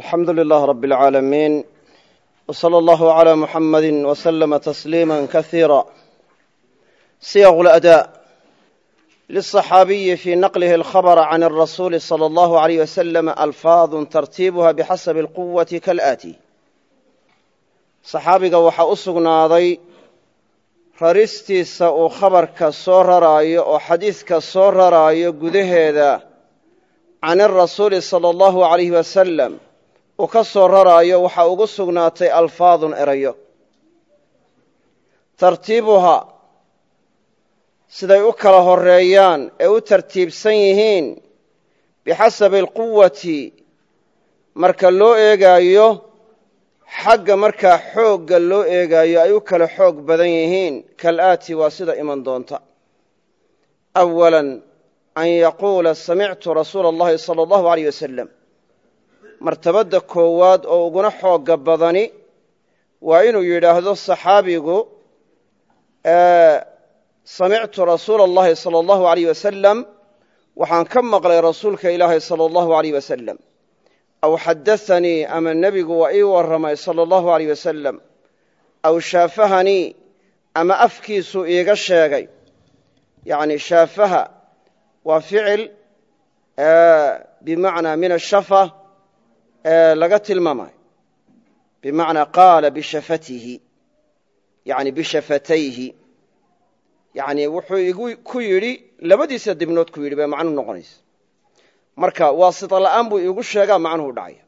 alxamdu lilah rab اlcaalamiin wslى اllah عlى muxamadi wslama tasliima kasiira siyaq اlأdaa liلصaxaabiyi fi naqlihi اlkhabra can الrasuuli slى اllah عalيyh waslm alfaadu tartiibuha bixasabi اlquwati kalaati saxaabiga waxaa u sugnaaday raristiisa uu khabarka soo raraayo oo xadiidka soo raraayo gudaheeda can irasuuli sala allahu alayhi wasalam uu ka soo raraayo waxaa ugu sugnaatay alfaadun erayo. Tartiibuhaa siday u kala horeeyaan ee u tartiibsan yihiin bixasabi alquwati marka loo eegaayo xagga markaa xoogga loo eegaayo ay u kala xoog badan yihiin kalaati waa sida iman doonta. Awalan an yaquula samictu rasuula allahi sala allahu aleyh wasalam martabadda koowaad oo uguna xoogga badani waa inuu yidhaahdo saxaabigu samictu rasuula allahi sala allahu aleyh wasalam waxaan ka maqlay rasuulka ilaahay sala allahu aleyh wasalam aw xadaanii ama nebigu waa ii warramay sala allahu aleyh wasalam aw shaafahanii ama afkiisuu iiga sheegay. Yacni shaafaha waa ficil bimacnaa min ashafa laga tilmaamayo bimacnaa qaala bishafatihi yani bishafatayhi yani wuxuu igu ku yidhi labadiisa dibnood ku yidhi bay macnuhu noqonaysa. Marka waasita la'aan buu iigu sheegaa macnuhu dhacaya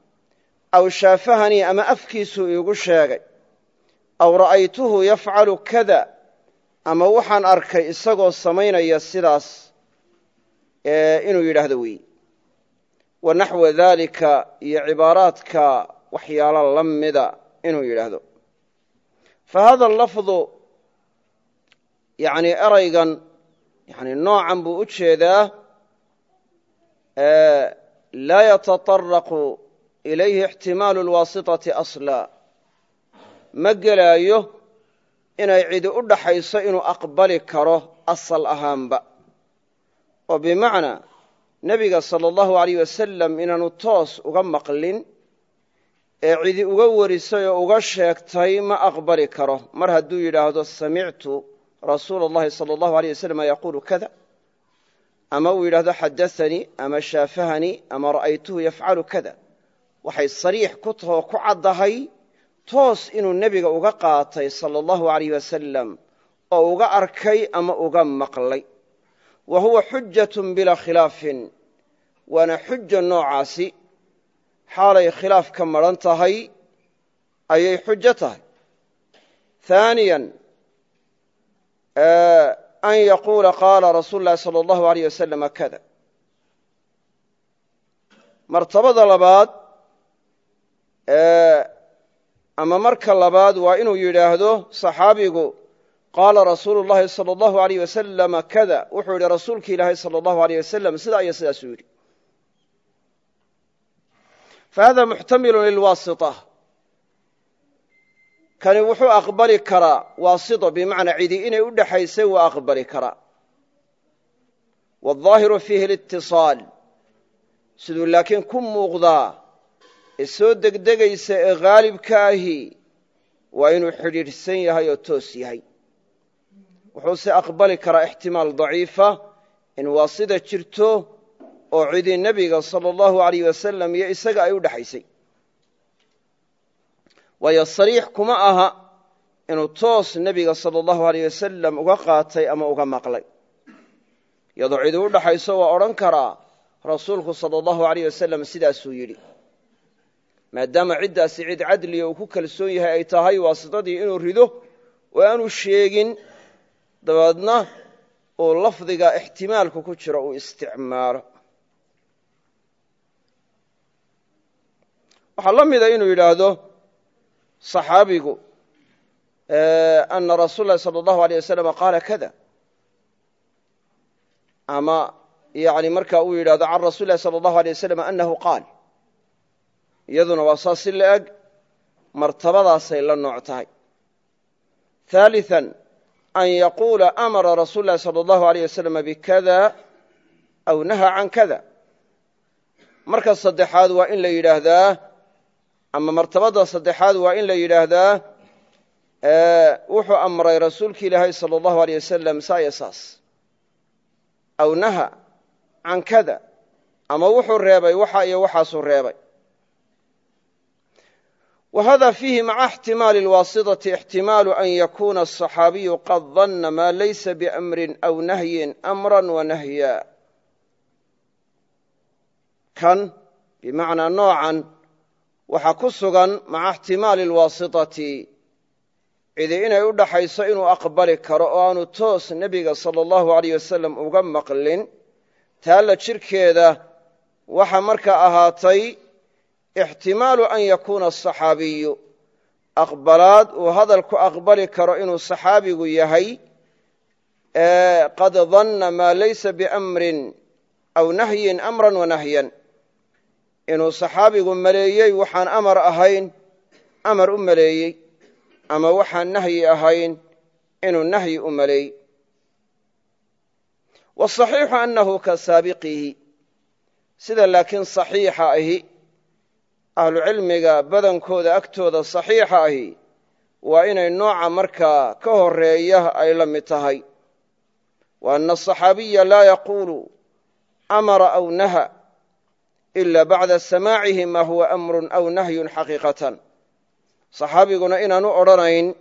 aw shaafahanii ama afkiisuu iigu sheegay. Aw ra'aytuhu yafcalu kada ama waxaan arkay isagoo samaynaya sidaas inuu yidhaahdo weeye wa naxwa daalika iyo cibaaraadka waxyaalo la mida inuu yidhaahdo. Fa hada lafdu yani eraygan yani noocan buu u jeedaa laa yataطaraqu ilayhi ixtimaalu lwaasitati asla. Ma gelaayo inay cidi u dhaxayso inuu aqbali karo asal ahaanba nebiga sala allahu alayh wasalam inaanu toos uga maqlin ee cidi uga warisay oo uga sheegtay ma aqbali karo. Mar hadduu yidhaahdo samictu rasuula اllahi salى allahu aleyh wasalam yaquulu kada ama uu yidhahdo xadaanii ama shaafahanii ama ra'aytuhu yafcalu kada waxay sariix ku tahoo ku caddahay toos inuu nebiga uga qaatay sala allahu alayh wasalam oo uga arkay ama uga maqlay wa huwa xujatun bilaa khilaafin waana xuja noocaasi xaalay khilaaf ka madran tahay ayay xujo tahay haaniyan an yaquula qaala rasuulu llahi sala allahu aleyh wasalama kada martabada labaad ama marka labaad waa inuu yidhaahdo saxaabigu qaala rasuulu llahi sala allahu aleyh wasalama kada. Wuxuu yidhi rasuulki ilaahay sala allahu aleyh wasalam sidaa iyo sidaasuu yidhi. Fahada muxtamilu lilwaasita kani wuxuu aqbali karaa waasito bimacnaa cidi inay u dhaxaysay waa aqbali karaa. Waaldaahiru fiihi litiصaal siduu laakiin ku muuqdaa ee soo degdegaysa ee haalibka ahi waa inuu xidhiidhsan yahay oo toos yahay wuxuuse aqbali karaa ixtimaal daciifa in waasida jirto oo cidi nebiga sala allahu alayh wasalam iyo isaga ay u dhexaysay waayo sariix kuma aha inuu toos nebiga sala allahu aleyh wasalam uga qaatay ama uga maqlay. Iyadoo cidi u dhaxayso waa odhan karaa rasuulku sala allahu aleyh wasalam sidaasuu yidhi. Maadaama ciddaasi cid cadliya uu ku kalsoon yahay ay tahay waasitadii inuu rido oo aanu sheegin dabeedna uu lafdiga ixtimaalku ku jiro uu isticmaalo waxaa la mida inuu yidhaahdo صaxaabigu ana rasuul lahi salى اllahu alيyه wasalam qaala kada ama yani marka uu yidhahdo can rasul lahi salى اllahu alيه wasalam anahu qaal iyaduna waa saas si la eg martabadaasay la nooc tahay ثaaliثa an yaquula amara rasuul lahi salى اllahu alيyه wasalam bikada aw naha can kada marka saddexaad waa in la yidhaahdaa ama martabada saddexaad waa in la yidhaahdaa wuxuu amray rasuulki ilaahay sala allahu aleyh wasalam saa iyo saas aw naha can kada ama wuxuu reebay waxa iyo waxaasuu reebay wa hada fiihi maca ixtimaali lwaasitati ixtimaalu an yakuna asaxaabiyu qad danna maa laysa biamrin aw nahyin amran wa nahya kan bimacnaa noocan waxaa ku sugan maca ixtimaali alwaasitati cidi inay u dhaxayso inuu aqbali karo oo aanu toos nebiga sala allahu aleyh wasalam uga maqlin taalla jirkeeda waxa markaa ahaatay ixtimaalu an yakuuna asaxaabiyu aqbalaad uu hadal ku aqbali karo inuu saxaabigu yahay qad danna maa laysa biamrin aw nahyin amran wanahyan inuu saxaabigu maleeyey waxaan amar ahayn amar u maleeyey ama waxaan nahyi ahayn inuu nahyi u maleeyey wasaxiixu annahu ka saabiqihi sida laakiin saxiixa ahi ahlucilmiga badankooda agtooda saxiixa ahi waa inay nooca markaa ka horreeya ay la mid tahay. Wa ana asaxaabiya laa yaquulu amara aw naha ila bacda samaacihi maa huwa amrun aw nahyun xaqiiqatan. Saxaabiguna inaan u odhanayn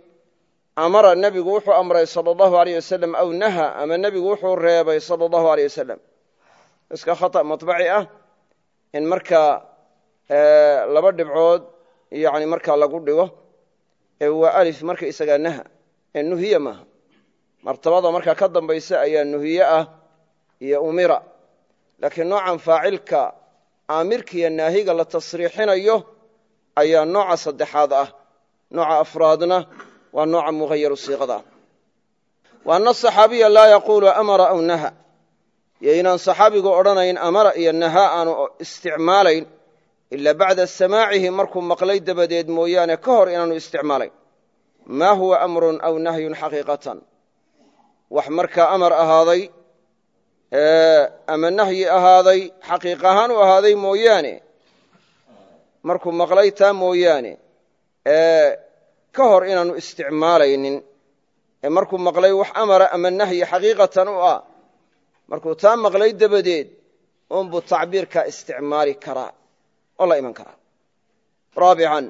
amara nebigu wuxuu amray sala allahu aleyh wasalam aw naha ama nebigu wuxuu reebay sala allahu aleyh wasalam iska khata maطbaci ah in markaa laba dhibcood yani markaa lagu dhigo ee waa alif marka isagaa naha ee nuhiye maaha. Martabada markaa ka dambaysa ayaa nuhiye ah iyo umira. Laakiin noocan faacilka aamirkiiyo naahiga la tasriixinayo ayaa nooca saddexaad ah. Nooca afraadna waa nooca muhayaru siiqada. Ah wa ana asaxaabiya laa yaquulu amara aw naha. Iyo inaan saxaabigu odhanayn amara iyo naha aanu isticmaalayn ila bacda samaacihi markuu maqlay dabadeed mooyaane ka hor inaanu isticmaalayn maa huwa amrun aw nahyun xaqiiqatan. Wax markaa amar ahaaday ama nahyi ahaaday xaqiiq ahaan u ahaaday mooyaane. Markuu maqlay taa mooyaane ka hor inaanu isticmaalaynin. Ee markuu maqlay wax amara ama nahyi xaqiiqatan u ah markuu taa maqlay dabadeed unbuu tacbiirkaa isticmaali karaa oo la iman karaa. Raabican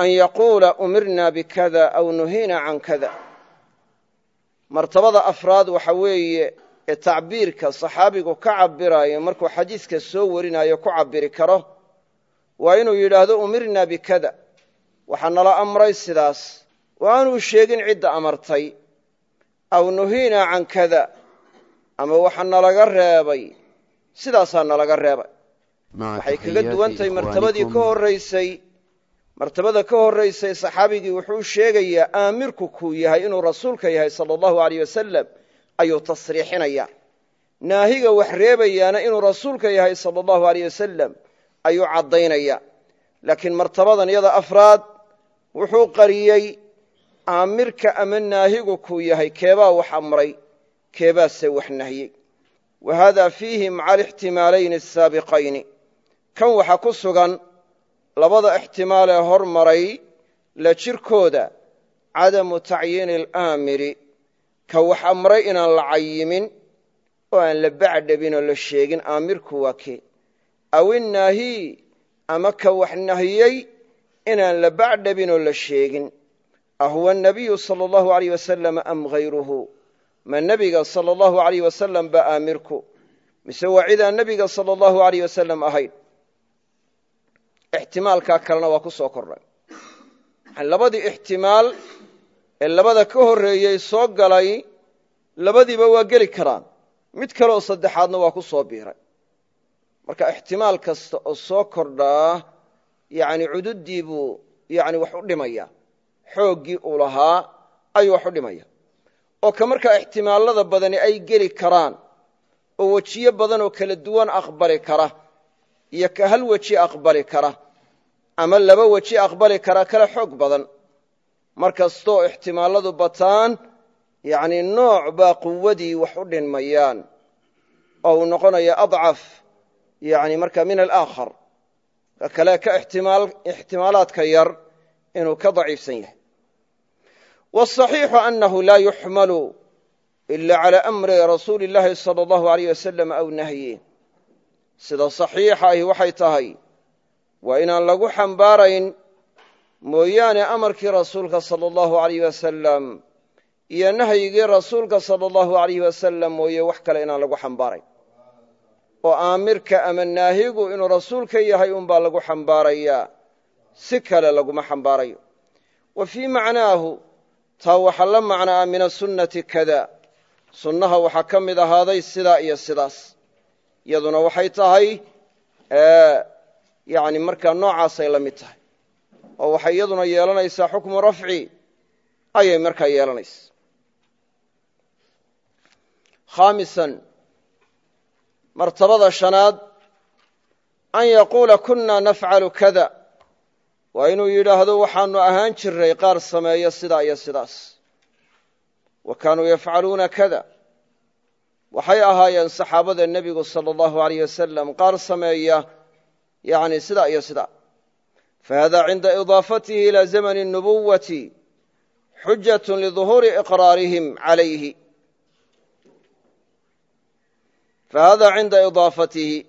an yaquula umirna bikada aw nuhina can kada. Martabada afraad waxa weeye ee tacbiirka saxaabigu ka cabirayo markuu xadiiska soo warinayo ku cabiri karo waa inuu yidhaahdo umirna bikada waxaa nala amray sidaas. Oo aanuu sheegin cidda amartay. Aw nuhiina can kada. Ama waxa nalaga reebay. Sidaasaa nalaga reebay waxay kaga duwantahay martabadii ka horraysay martabada ka horraysay saxaabigii wuxuu sheegayaa aamirku kuu yahay inuu rasuulka yahay sala allahu aleyh wasalam ayuu tasriixinaya naahiga wax reebayaana inuu rasuulka yahay sala allahu aleyh wasalam ayuu caddaynaya laakiin martabadan iyada afraad wuxuu qariyey aamirka ama naahigu kuu yahay keebaa wax amray keebaase wax nahyey wa hada fiihi maca alixtimaalayni asaabiqayni kan waxaa ku sugan labada ixtimaal ee hor maray la jirkooda cadamu tacyiini alaamiri ka wax amray inaan la cayimin oo aan la bacdhabin oo la sheegin aamirku waa kee. Aw innaahi ama ka wax nahiyey inaan la bacdhabin oo la sheegin. Ahuwa anabiyu sala allahu aleyh wasalam am hayruhu ma nebiga sala allahu aleyh wasalam ba aamirku? Mise waa cidaan nebiga sala allahu aleyh wasalam ahayn ixtimaalkaa kalena waa ku soo kordhay. Labadii ixtimaal ee labada ka horreeyey soo galay labadiiba waa geli karaan. Mid kale oo saddexaadna waa ku soo biiray. Marka ixtimaal kasta oo soo kordhaa yani cududdii buu yani wax u dhimaya. Xooggii uu lahaa ayuu wax u dhimaya. Oo ka markaa ixtimaallada badani ay geli karaan oo wejiyo badan oo kala duwan aqbali kara iyo ka hal weji aqbali kara ama laba weji aqbali kara kala xoog badan mar kastoo ixtimaalladu bataan yani nooc baa quwadii wax u dhinmayaan oo uu noqonaya adcaf yani marka min alaakhar ka kale ka ixtimaalaadka yar inuu ka daciifsan yahay wاصaxiixu anahu laa yuxmalu ila calى amri rasuuli اllahi salى اllahu alayh wasalam aw nahyi sida saxiixa ahi waxay tahay waa inaan lagu xambaarayn mooyaane amarkii rasuulka sala allahu alayh wasalam iyo nahyigii rasuulka sala allahu alayh wasalam mooye wax kale inaan lagu xambaarayn. Oo aamirka ama naahigu inuu rasuulka yahay unbaa lagu xambaarayaa si kale laguma xambaarayo. Wa fii macnaahu taa waxaa la macnaa min asunnati kada sunnaha waxaa ka mid ahaaday sidaa iyo sidaas iyaduna waxay tahay yani markaa noocaasay la mid tahay. oo waxay iyaduna yeelanaysaa xukmu rafci ayay markaa yeelanaysa khaamisan martabada shanaad an yaquula kunna nafcalu kada. Waa inuu yidhaahdo waxaanu ahaan jiray qaar sameeya sidaa iyo sidaas. Wa kaanuu yafcaluuna kada waxay ahaayeen saxaabada nebigu sala allahu alayh wasalam qaar sameeya yani sidaa iyo sidaa fahada cinda idaafatihi ila zamani اnubuwati xujat liظuhuuri iqraarihim calayhi. Fahada cinda idaafatihi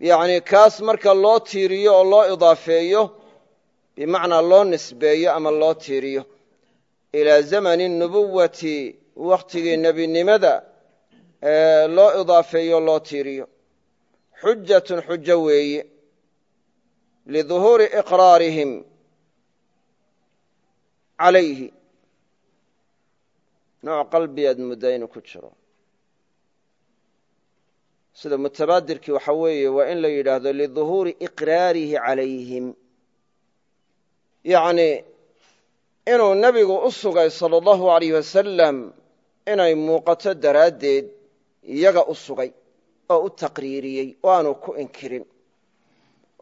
yani kaas marka loo tiiriyo oo loo idaafeeyo bimacnaa loo nisbeeyo ama loo tiiriyo ilaa zamani nubuwati wakhtigii nebinimada loo idaafeeyo loo tiiriyo. Xujatun xujo weeye liduhuuri iqraarihim calayhi. Nooc qalbiyaad muddaa inuu ku jiro. Sida mutabaadirkii waxa weeye waa in la yidhaahdo liduhuuri iqraarihi calayhim inuu nebigu u sugay sala allahu alayh wasalam inay muuqato daraaddeed iyaga u sugay oo u taqriiriyey oo aanu ku inkirin.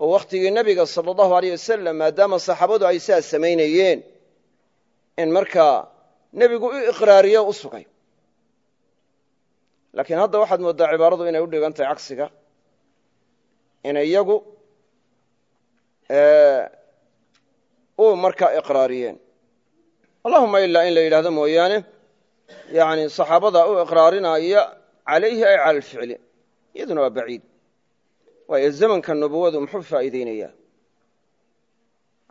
Oo wakhtigii nebiga sala allahu alayh wasalam maadaama saxaabadu ay sidaa samaynayeen in markaa nebigu u iqraariyo u sugay. Laakiin hadda waxaad mooddaa cibaaradu inay u dhigan tahay cagsiga inay iyagu u markaa iqraariyeen allahuma ilaa in la yidhahdo mooyaane yani saxaabada u iqraarinaya calayhi ay cala alficli iyaduna waa baciid. Waayo zamanka nubuwadu muxuu faa'iideynayaa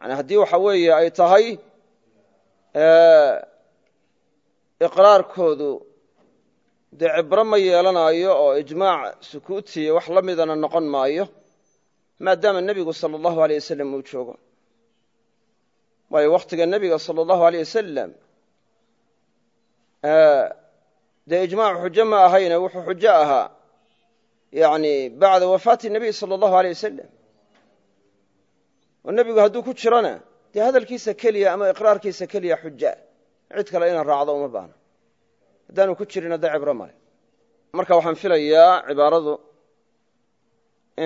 yani haddii waxa weeye ay tahay iqraarkoodu dee cibro ma yeelanaayo oo ijmaac sukuutiya wax la midana noqon maayo maadaama nebigu sala allahu aleyh wasalam uu joogo waayo wakhtiga nebiga sala allahu aleyh wasalam dee ijmaacu xujo ma ahayne wuxuu xujo ahaa yani bacda wafaati nebiy sala allahu aleyh wasalam oo nebigu hadduu ku jirona dee hadalkiisa keliya ama iqraarkiisa keliya xuja cid kale inaan raacdo uma baahno haddaanu ku jirin hadda cibro male. Marka waxaan filayaa cibaaradu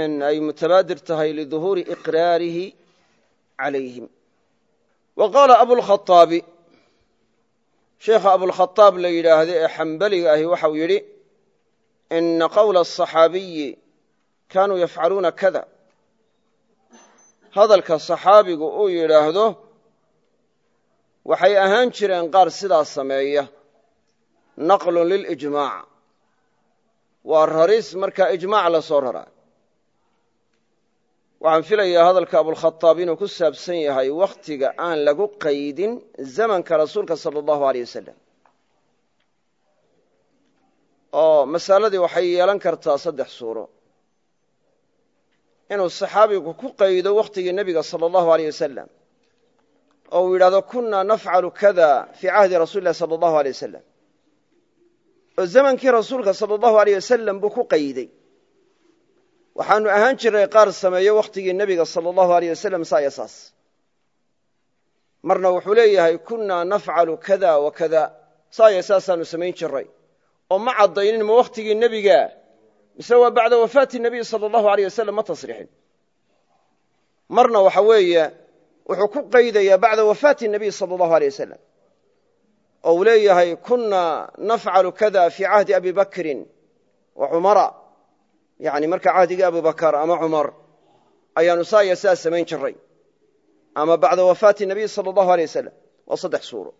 in ay mutabaadir tahay liduhuuri iqraarihi calayhim wa qaala abulkhaaabi sheekha abulkhaaab la yidhaahda ee xambaliga ahi waxau yidhi ina qowla asaxaabiyi kaanuu yafcaluuna kada. Hadalka saxaabigu uu yidhaahdo waxay ahaan jireen qaar sidaa sameeya naqlun lilijmaac waa raris markaa ijmaac la raraa waxaan filayaa hadalka abulkhaaab inuu ku saabsan yahay wakhtiga aan lagu qaydin zamanka rasuulka sala allahu aleyh wasalam oo masaladii waxay yeelan kartaa saddex suuro. Inuu saxaabigu ku qaydo wakhtigii nebiga sala allahu aleyh wasalam oo uu yidhahdo kunna nafcalu kada fii cahdi rasuli illahi sala allahu aleyh wasalam oo zamankii rasuulka sala allahu aleyh wasalam buu ku qayday waxaanu ahaan jiray qaar sameeyo wakhtigii nebiga sala allahu aleyh wasalam saa iyo saas. Marna wuxuu leeyahay kunna nafcalu kada wa kada saa iyo saasaanu samayn jiray. Oo ma caddaynin ma wakhtigii nebiga mise waa bacda wafaati nebiy sala allahu aleyh wasalam ma tasriixin marna waxa weeye wuxuu ku qaydayaa bacda wafaati nebiy sala allahu aleyh wasalam oo uu leeyahay kunna nafcalu kada fii cahdi abi bakrin wa cumara yani marka cahdigii abubakar ama cumar ayaanu saa iyo sidaa samayn jiray ama bacda wafaati nabiy sala allahu alay wasalam waa saddex suuro.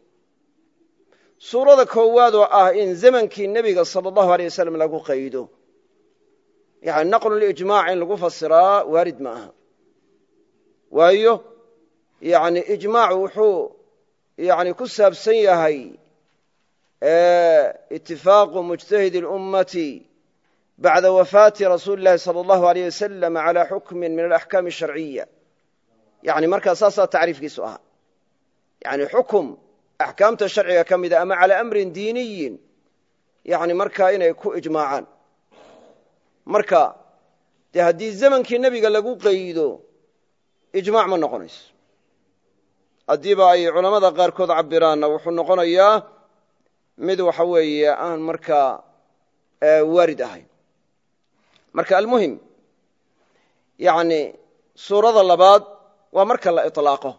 Suurada koowaad oo ah in zamankii nebiga sala allahu alay wasalam lagu qaydo. Yani naqlulijmaac in lagu fasiraa waarid ma aha. Waayo yani ijmaacu wuxuu yani ku saabsan yahay itifaaqu mujtahidi اlummati bacda wafaati rasuuli lahi salى اllahu aleyh wasalam calaa xukmin min alaxkaam asharciya yani markaa saasaa tacriifkiisu ahaa yani xukum axkaamta sharciga ka mida ama calaa amrin diiniyin yani markaa inay ku ijmaacaan marka dee haddii zamankii nebiga lagu qaydo ijmaac ma noqonayso haddiiba ay culammada qaarkood cabiraanna wuxuu noqonayaa mid waxa weeye aan markaa waarid ahayn marka almuhim yani suurada labaad waa marka la iطlaaqo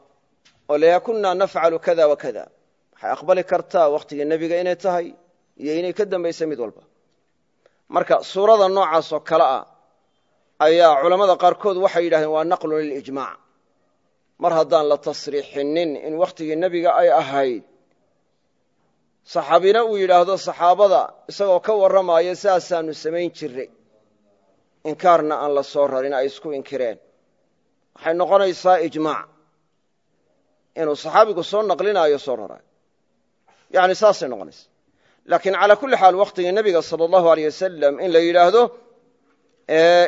oo layaa kunaa nafcalu kada wa kada waxay aqbali kartaa wakhtiga nebiga inay tahay iyo inay ka dambaysa mid walba. Marka suurada noocaas oo kale ah ayaa culammada qaarkood waxay yidhahdeen waa naqlun lilijmac mar haddaan la tasriixinin in wakhtigii nebiga ay ahayd saxaabina uu yidhaahdo saxaabada isagoo ka warramaya sidaasaanu samayn jiray inkaarna aan la soo rarin ay isku inkireen. Waxay noqonaysaa ijmaac. Inuu saxaabigu soo naqlinaayo soo rarayo yani saasay noqonaysa. Laakiin calaa kulli xaal wakhtigii nebiga sala allahu aleyh wasalam in la yidhaahdo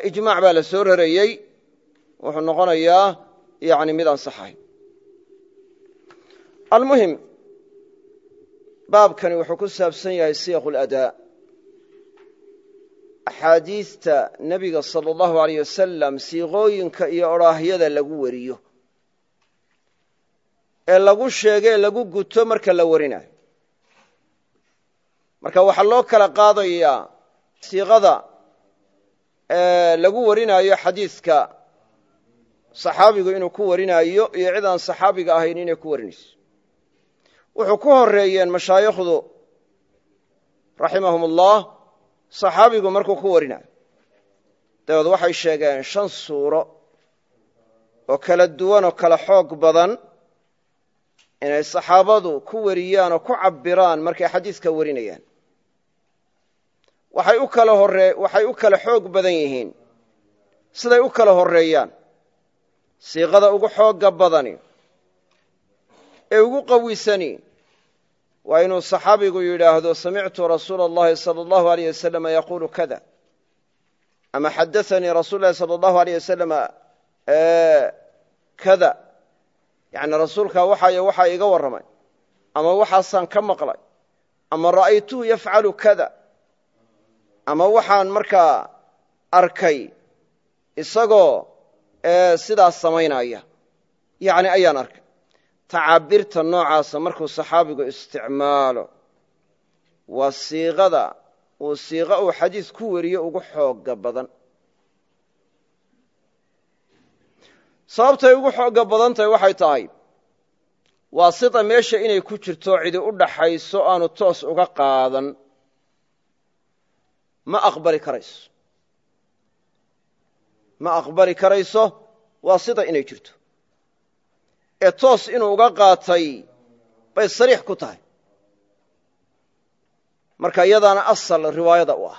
ijmaac baa la soo rarayey wuxuu noqonayaa yani mid aan saxahayn almuhim baabkani wuxuu ku saabsan yahay siyaq اladaa axaadiista nebiga salى اllahu aleyh wasalam siiqooyinka iyo odhaahyada lagu wariyo. Ee lagu sheegee lagu guto marka la warinayo. Marka waxaa loo kala qaadayaa siiqada lagu warinaayo xadiidka saxaabigu inuu ku warinaayo iyo cid aan saxaabiga ahayn inay ku warinayso. Wuxuu ku horeeyeen mashaayikhdu raximahum ullah saxaabigu markuu ku warinayo dabeed waxay sheegeen shan suuro oo kala duwan oo kala xoog badan inay saxaabadu ku wariyaan oo ku cabbiraan markay xadiidka warinayaan. Waxay u kala hore waxay u kala xoog badan yihiin. Siday u kala horreeyaan. Siiqada ugu xoogga badani ee ugu qawisani waa inuu saxaabigu yidhaahdo samictu rasuula اllahi salى اllahu aleyh wasalam yaquulu kada ama xadaanii rasul lahi salى اllahu aleyh wasalam kada yani rasuulkaa waxaay waxaa iga warramay ama waxaasaan ka maqlay ama ra'aytuhu yafcalu kada ama waxaan markaa arkay isagoo sidaas samaynaya yani ayaan arkay tacaabirta noocaasa markuu saxaabigu isticmaalo waa siiqada uu siiqo uu xadiis ku wariyo ugu xooga badan. Sababtay ugu xooga badan tahay waxay tahay waa sida meesha inay ku jirto cidi u dhaxayso aanu toos uga qaadan. Ma aqbali karayso. Ma aqbali karayso waa sida inay jirto ee toos inuu uga qaatay bay sariix ku tahay. Marka iyadaana asal riwaayada u ah.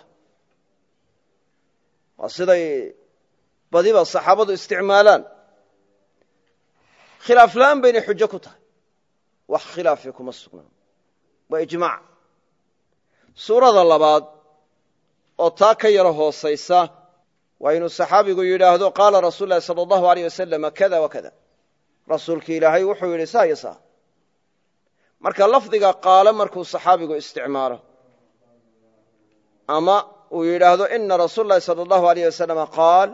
Waa siday badiba saxaabadu isticmaalaan. Khilaaf la'aan baynay xujo ku tahay. Wax khilaafi kuma sugnaan. Waa ijmaac. Suurada labaad oo taa ka yaro hoosaysa waa inuu saxaabigu yidhaahdo qaala rasuul lahi salى اllahu aleyh wasalam kada wa kada rasuulki ilaahay wuxuu yidhi saa iyo saa marka lafdiga qaalo markuu saxaabigu isticmaalo ama uu yidhaahdo ina rasuul lahi salى اllahu aleyh wasalam qaal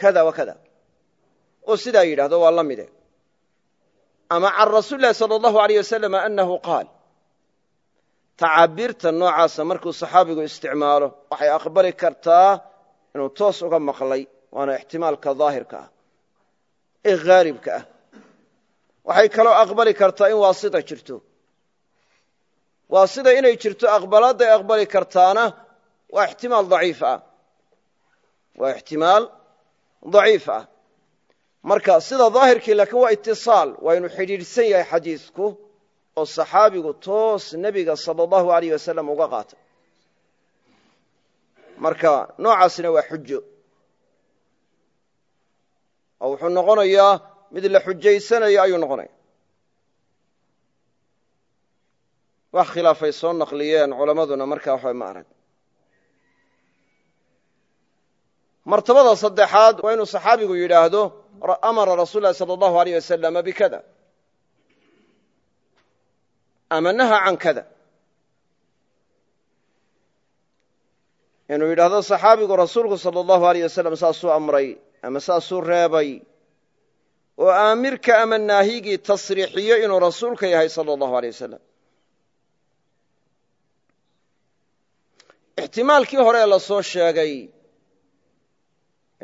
kada wa kada oo sidaa yidhahdo waa la mide ama can rasuuli lahi salى اllahu aleyh wasalam anahu qaal tacaabirta noocaasa markuu saxaabigu isticmaalo waxay aqbali kartaa inuu toos uga maqlay waana ixtimaalka daahirka ah ee haalibka ah waxay kaloo aqbali kartaa in waasita jirto. Waasida inay jirto aqbalaadday aqbali kartaana waa ixtimaal daciif ah. Waa ixtimaal daciif ah. Marka sida daahirkii laakiin waa itisaal waa inuu xidhiidhsan yahay xadiidku oo saxaabigu toos nebiga sala allahu alayh wasalam uga qaatay. Marka noocaasina waa xujo. Oo wuxuu noqonayaa mid la xujaysanayo ayuu noqonaya wax khilaafay soo naqliyeen culammaduna markaa waxba ma arag. Martabada saddexaad waa inuu saxaabigu yidhaahdo amara rasuul lahi sala allahu aleyh wasalama bikada. Ama naha can kada. Inuu yidhaahdo saxaabigu rasuulku sala allahu aleyh wasalam saasuu amray ama saasuu reebay oo aamirka ama naahigii tasriixiyo inuu rasuulka yahay salى اllahu aleyh wasalam ixtimaalkii hore la soo sheegay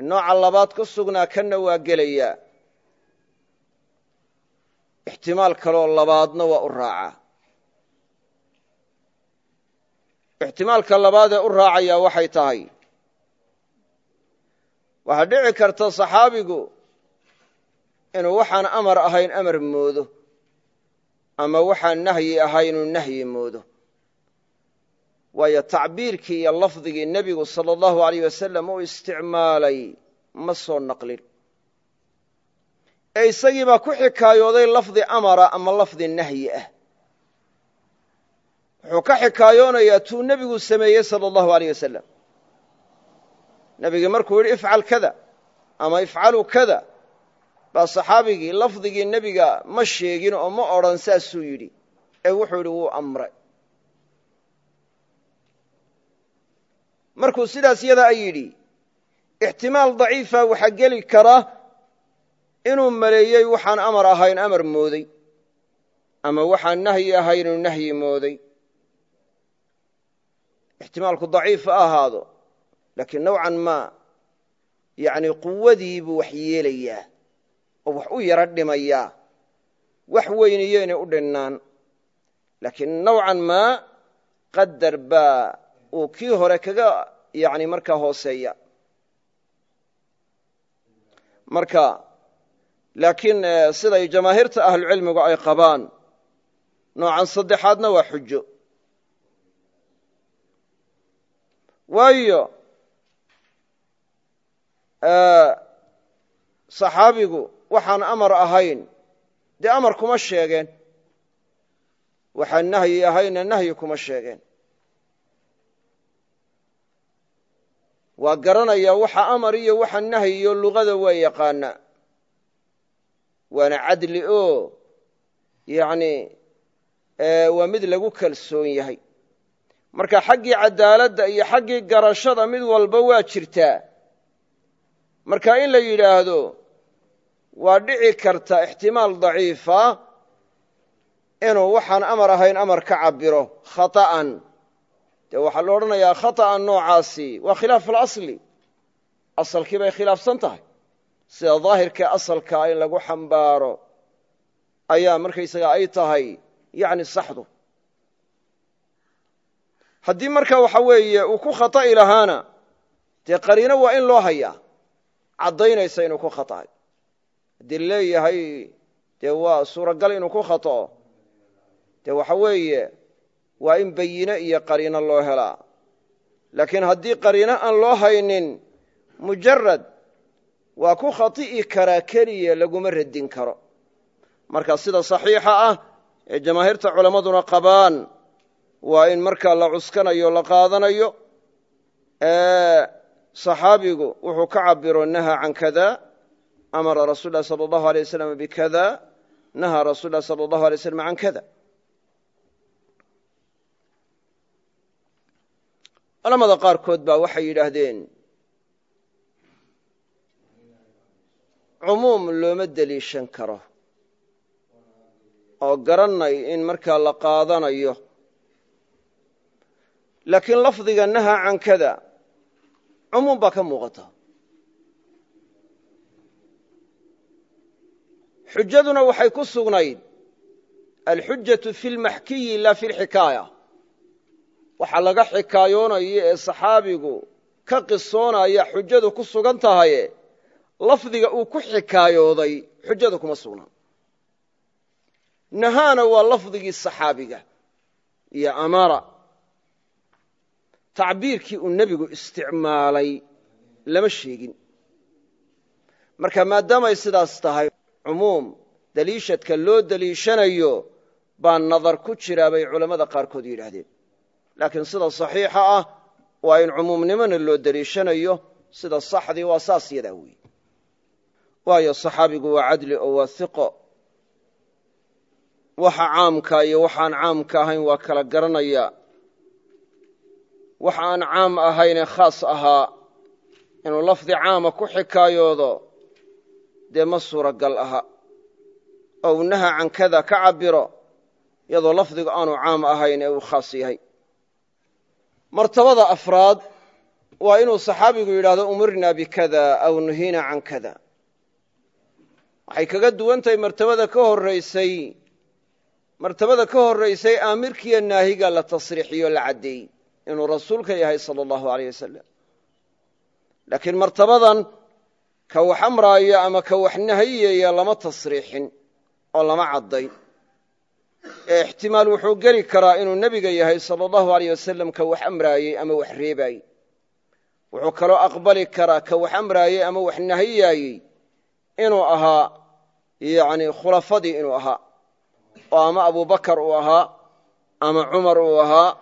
nooca labaad ku sugnaa kanna waa gelayaa ixtimaal kaloo labaadna waa u raacaa ixtimaalka labaad ee u raacayaa waxay tahay waxaa dhici karta saxaabigu inuu waxaan amar ahayn amar moodo. Ama waxaan nahyi ahaynuu nahyi moodo. Waayo tacbiirkii iyo lafdigii nebigu sala allahu alayh wasalam uu isticmaalay ma soo naqlin. Ee isagii baa ku xikaayooday lafdi amara ama lafdi nahyi ah. Wuxuu ka xikaayoonayaa tuu nebigu sameeyey sala allahu alayh wasalam nebigii markuu yidhi ifcal kada ama ifcalu kada baa saxaabigii lafdigii nebiga ma sheegin oo ma odhan saasuu yidhi. Ee wuxuu yidhi wuu amray. Markuu sidaas yada a yidhi ixtimaal daciifa waxaa geli kara inuu maleeyey waxaan amar ahayn amar mooday ama waxaan nahyi ahaynuu nahyi mooday. Ixtimaalku daciif ha ahaado laakiin nowcan ma yani quwadii buu wax yeelayaa oo wax u yaro dhimayaa wax weyniyeynay u dhinnaan laakiin nowcan maa qadar baa uu kii hore kaga yani markaa hooseeya. Marka laakiin siday jamaahiirta ahlucilmigu ay qabaan noocan saddexaadna waa xujo. Waayo saxaabigu waxaan amar ahayn. Dee amar kuma sheegeen. Waxaan nahyi ahayna nahyi kuma sheegeen. Waa garanaya waxa amar iyo waxa nahyiyo luqada waa yaqaanaa waana cadli oo yani waa mid lagu kalsoon yahay. Marka xaggii cadaaladda iyo xaggii garashada mid walba waa jirtaa. Marka in la yidhaahdo waa dhici karta ixtimaal daciifa inuu waxaan amar ahayn amar ka cabiro khaطa'an dee waxaa la odhanayaa khaطa'an noocaasi waa khilaaf alasli. Asalkii bay khilaafsan tahay. Sida daahirkee asalkaa in lagu xambaaro ayaa markaysaga ay tahay yani saxdu. Haddii marka waxa weeye uu ku khata'i lahaana dee qariino waa in loo hayaa. Caddaynaysa inuu ku khata'ay haddii leeyahay dee waa suuragal inuu ku khata'o dee waxa weeye waa in bayine iyo qariino loo helaa. Laakiin haddii qariino aan loo haynin mujarad waa ku khati'i karaa keliya laguma radin karo. Marka sida saxiixa ah ee jamaahiirta culammaduna qabaan waa in markaa la cuskanayo la qaadanayo saxaabigu wuxuu ka cabiro naha can kada amara rasuul lah sal allahu alay wasalam bikada nahaa rasuul lah sal allahu alay waslam can kada culamada qaarkood baa waxay yidhaahdeen cumuum looma deliishan karo oo garannay in markaa la qaadanayo laakiin lafdiga nahaa can kada cumuum baa ka muuqata xujaduna waxay ku sugnayd alxujau fi lmaxkiyi la fi lxikaaya waxaa laga xikaayoonayo ee saxaabigu ka qisoonaya xujadu ku sugan tahaye lafdiga uu ku xikaayooday xujadu kuma sugnaan nahaana waa lafdigii saxaabiga iyo amara tacbiirkii uu nebigu isticmaalay lama sheegin. Marka maadaamay sidaas tahay cumuum deliishadka loo deliishanayo baa nadar ku jiraa bay culammada qaarkood yidhaahdeen. Laakiin sida saxiixa ah waa in cumuumnimona loo deliishanayo sida saxdii waa saas yadaa weeye. Waayo saxaabigu waa cadli oo waa hiqo waxa caamka iyo waxaan caamka ahayn waa kala garanaya. Wax aan caam ahaynee khaas ahaa inuu lafdi caama ku xikaayoodo dee ma suuragal aha. Oo uu naha can kada ka cabiro iyadoo lafdigu aanu caam ahayn ee uu khaas yahay. Martabada afraad waa inuu saxaabigu yidhaahdo umirna bikada aw nuhina can kada waxay kaga duwan tahay martabada ka horaysay martabada ka horraysay aamirkiiyo naahiga la tasriixiyo la caddeeyey inuu rasuulka yahay sala allahu aleyh wasalam laakiin martabadan ka wax amraaya ama ka wax nahiyaya lama tasriixin oo lama caddayn ee ixtimaal wuxuu geli karaa inuu nebiga yahay sala allahu aleyh wasalam ka wax amraayey ama wax reebaayey wuxuu kaloo aqbali karaa ka wax amraayey ama wax nahiyaayey inuu ahaa yani khulafadii inuu ahaa. Oo ama abubakar uu ahaa ama cumar uu ahaa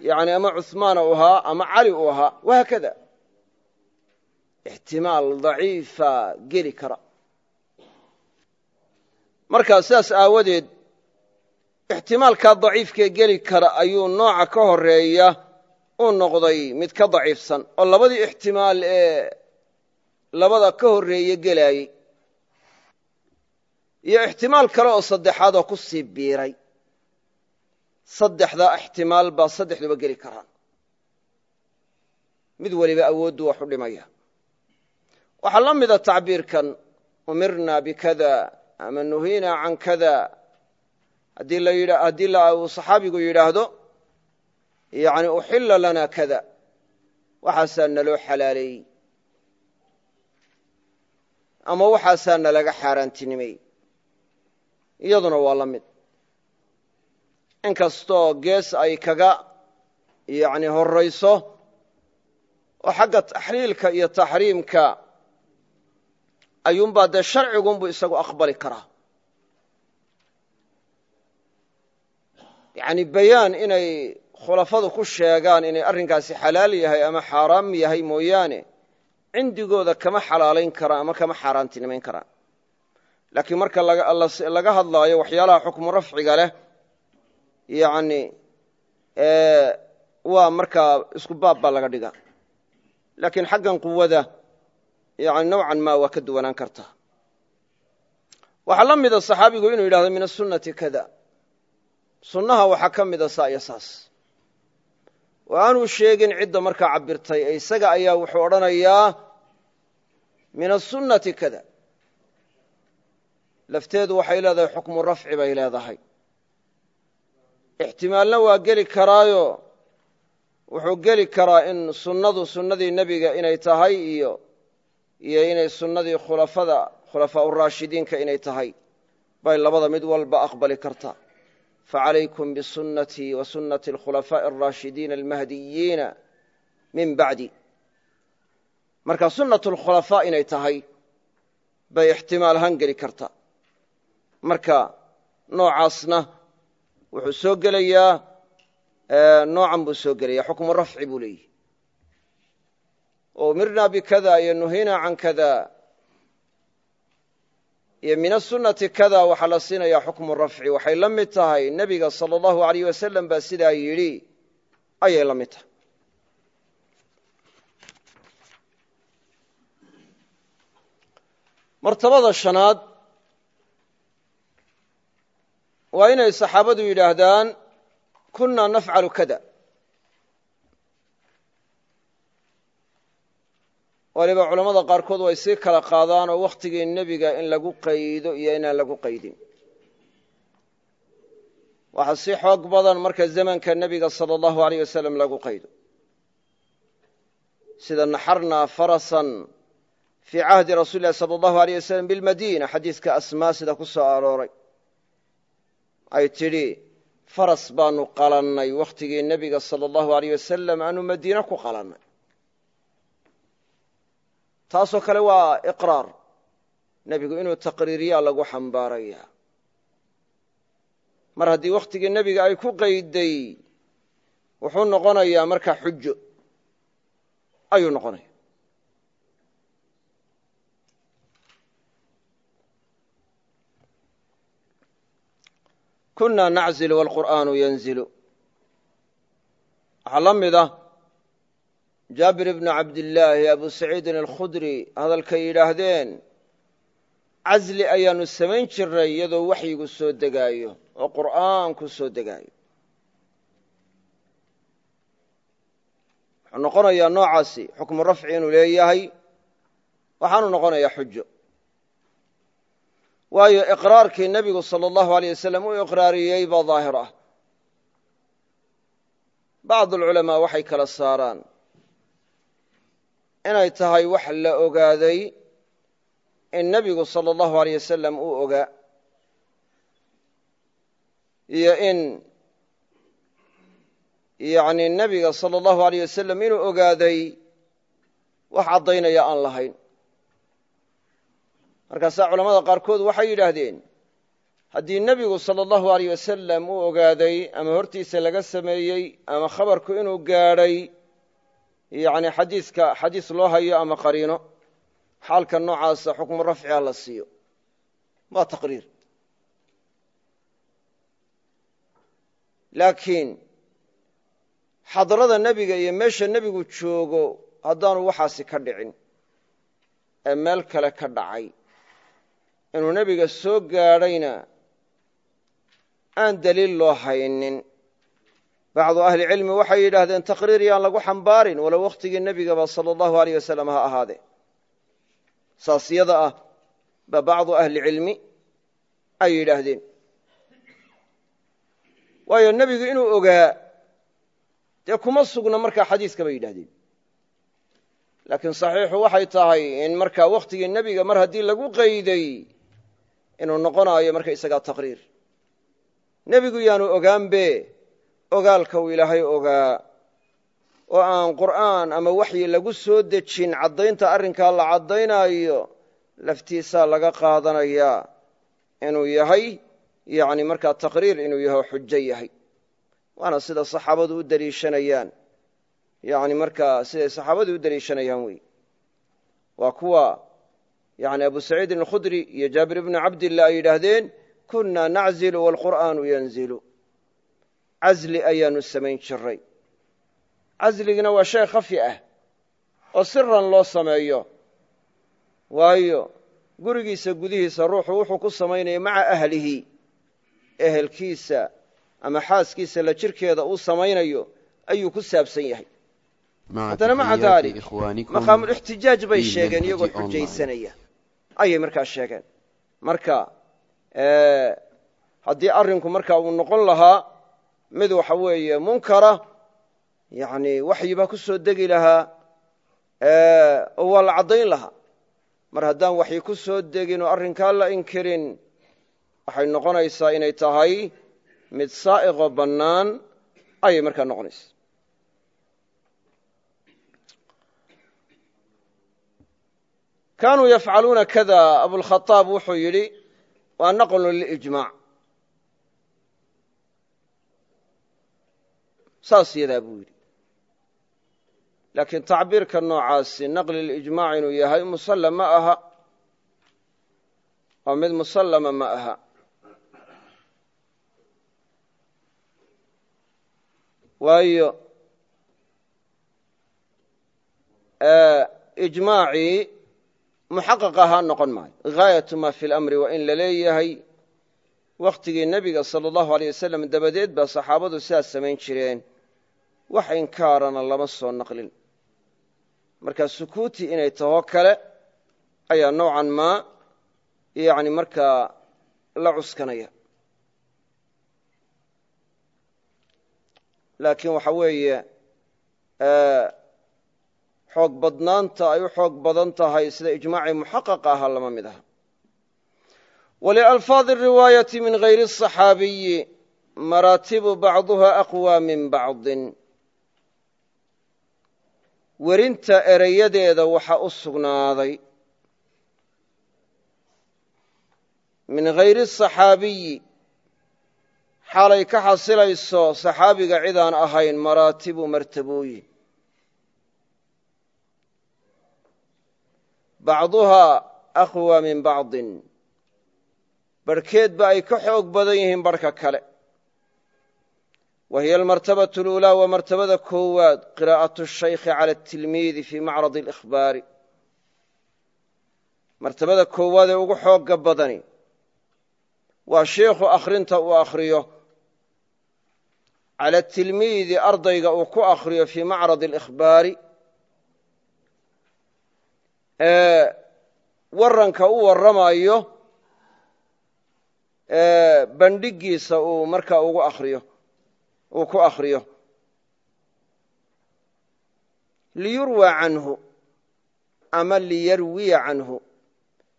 yani ama cuhmaan uu ahaa ama cali uu ahaa. Wahaakada ixtimaal daciifa geli kara. Markaa sidaas aawadeed ixtimaalkaa daciifkee geli kara ayuu nooca ka horreeya u noqday mid ka daciifsan oo labadii ixtimaal ee labada ka horreeye gelaayey iyo ixtimaal kale oo saddexaad oo ku sii biiray. Saddexdaa ixtimaal baa saddexduba geli karaan. Mid weliba awooddu wax u dhimaya waxaa la mida tacbiirkan umirna bikada ama nuhina can kada. Haddii saxaabigu yidhaahdo yani uxila lana kada. Waxaasaa naloo xalaaleeyey ama waxaasaa nalaga xaaraantinimey iyaduna waa la mid. In kastoo gees ay kaga yani horayso oo xagga taxliilka iyo taxriimka ayuunbaa dee sharcigunbu isagu aqbali karaa. Yani bayaan inay khulafadu ku sheegaan inay arrinkaasi xalaal yahay ama xaaraam yahay mooyaane cindigooda kama xalaalayn karaan ama kama xaaraantinimayn karaan laakiin marka laga hadlaayo waxyaalaha xukmu rafciga leh yani waa markaa isku baab baa laga dhiga laakiin xaggan quwada yani nowcan ma waa ka duwanaan karta waxaa la mida saxaabigu inuu yidhahdo min asunati kada. Sunnaha waxaa ka mida saa iyo saas. Oo aanuu sheegin cidda markaa cabirtay ee isaga ayaa wuxuu odhanayaa min asunnati kada. Lafteedu waxay leedahay xukmu rafci bay leedahay. Ixtimaalna waa geli karaayo wuxuu geli karaa in sunnadu sunnadii nebiga inay tahay iyo iyo inay sunnadii khulafada khulafaa uraashidiinka inay tahay bay labada mid walba aqbali kartaa facalaykum bisunnatii wa sunnati alkhulafaaءi araashidiina almahdiyiina min bacdi. Marka sunnat lkhulafaa inay tahay bay ixtimaal ahaan geli kartaa marka noocaasna wuxuu soo gelayaa noocan buu soo gelaya xukmu rafci buu leeyihi oo umirna bikada iyo nuhina can kada iyo min asunati kada waxaa la siinaya xukmu rafci. Waxay la mid tahay nebiga salى اllahu alayh wasalam baa sidaa yidhi ayay la mid tahay. Martabada shanaad waa inay saxaabadu yidhaahdaan kuna nafcalu kada waliba culamada qaarkood way sii kala qaadaan oo wakhtigii nebiga in lagu qaydo iyo inaan lagu qaydin. Waxaa si xoog badan marka zamanka nebiga salى اllahu aleyh wasalam lagu qaydo. Sida naxarnaa farasan fii cahdi rasuuli lahi sala allahu aleyh wasalam bilmadiina xadiiska asmaa sida ku soo arooray. Ay tidhi faras baanu qalannay wakhtigii nebiga sala allahu aleyh wasalam aanu madiine ku qalannay taasoo kale waa iqraar. Nebigu inuu taqriiriyaa lagu xambaarayaa mar haddii wakhtigii nebiga ay ku qayday wuxuu noqonayaa markaa xujo. Ayuu noqonaya. Kunaa naczilu waalqur'aanu yanzilu. Waxaa la mid ah jaabir ibnu cabdillaahi abu saciidin alkhudri hadalkay yidhaahdeen casli ayaanu samayn jiray iyadoo waxyigu soo degaayo oo qur'aanku soo degaayo. Wuxuu noqonayaa noocaasi xukmu rafci inuu leeyahay waxaanu noqonayaa xujo. Waayo iqraarkii nebigu sala allahu aleyh wasalam u iqraariyey baa daahir ah. Bacd alculamaa waxay kala saaraan inay tahay wax la ogaaday in nebigu sala allahu aleyh wasalam uu ogaa iyo in yacni nebiga sala allahu aleyh wasalam inuu ogaaday wax caddaynaya aan lahayn. Markaasaa culamada qaarkood waxay yidhaahdeen haddii nebigu sala allahu aleyh wasalam uu ogaaday ama hortiisa laga sameeyey ama khabarku inuu gaadhay yacni xadiiska xadiis loo hayo ama qariino xaalka noocaasa xukmu rafciha la siiyo. Waa taqriir. Laakiin xadrada nebiga iyo meesha nebigu joogo haddaanu waxaasi ka dhicin ee meel kale ka dhacay. Inuu nebiga soo gaadhayna aan daliil loo haynin bacdu ahli cilmi waxay yidhaahdeen taqriir yaan lagu xambaarin walow wakhtigii nebigaba sala allahu aleyh wasalam ha ahaadee saas yada ah ba bacdu ahli cilmi ay yidhaahdeen waayo nebigu inuu ogaa dee kuma sugna markaa xadiiska bay yidhahdeen laakiin saxiixu waxay tahay in markaa wakhtigii nebiga mar haddii lagu qayday inuu noqonaayo marka isagaa taqriir nebigu yaanu ogaanbe ogaalka uu ilaahay ogaa oo aan qur'aan ama waxyi lagu soo dejin caddaynta arrinkaa la caddaynaayo laftiisaa laga qaadanayaa inuu yahay yani markaa taqriir inuu yahay xujo yahay. Waana sida saxaabadu u deliishanayaan yani markaa siday saxaabadu u deliishanayaan wey. Waa kuwa yani abu saciidin alkhudri iyo jaabir ibnu cabdillah ay yidhaahdeen kunna naczilu waalqur'aanu yanzilu casli ayaanu samayn jiray casligina waa shay khafi ah oo siran loo sameeyo. Waayo gurigiisa gudihiisa ruuxu wuxuu ku samaynaya maca ahlihi. Ehelkiisa ama xaaskiisa la jirkeeda uu samaynayo ayuu ku saabsan yahay. Haddana maca daalik maqaamulixtijaaj bay sheegeen iyagoo xujaysanaya. Ayay markaa sheegeen. Marka haddii arrinku marka uu noqon lahaa mid waxa weeye munkara yani waxyi ku soo degi lahaa oo waa la caddayn lahaa. Mar haddaan waxyi ku soo degin oo arrinkaa la inkirin waxay noqonaysaa inay tahay mid saa'iqoo bannaan ayay markaa noqonaysa kaanuu yafcaluuna kada abulkhaaab wuxuu yidhi waa naqlu lilijmac saas yadaa buu yidhi. Laakiin tacbiirka noocaasi naqli liijmac inuu yahay musallam ma aha oo mid musallama ma aha. Waayo ijmaacii muxaqaq ahaa noqon maayo. Gaayatu ma fi lamri waa in la leeyahay wakhtigii nebiga sala allahu aleyh wasalam dabadeed baa saxaabadu sidaas samayn jireen wax inkaarana lama soo naqlin. Marka sukuuti inay tahoo kale ayaa noocan maa yani markaa la cuskanaya. Laakiin waxa weeye xoog badnaanta ay u xoog badan tahay sida ijmaacii muxaqaqa aha lama mid aha. Walialfaadi riwaayati min hayri asaxaabiyi maraatibu bacduha aqwa min bacdin werinta erayadeeda waxa u sugnaaday. Min hayri asaxaabiyi xaalay ka xasilayso saxaabiga cidaan ahayn maraatibu martabooyin bacduhaa aqwa min bacdin. Barhkeedba ay ka xoog badan yihiin barhka kale wa hiya almartabaة اluulaa waa martabada koowaad qiraa'aة الshaykhi calى الtilmiidi fii macrad اlإkhbaari martabada koowaad ee ugu xooga badani waa sheikhu akhrinta uu akhriyo calى tilmiidi ardayga uu ku akhriyo fii macrad اlإkhbaari ee waranka u waramayo bandhigiisa uu markaa ugu akriyo uu ku akhriyo. Liyurwaa canhu ama liyarwiya canhu.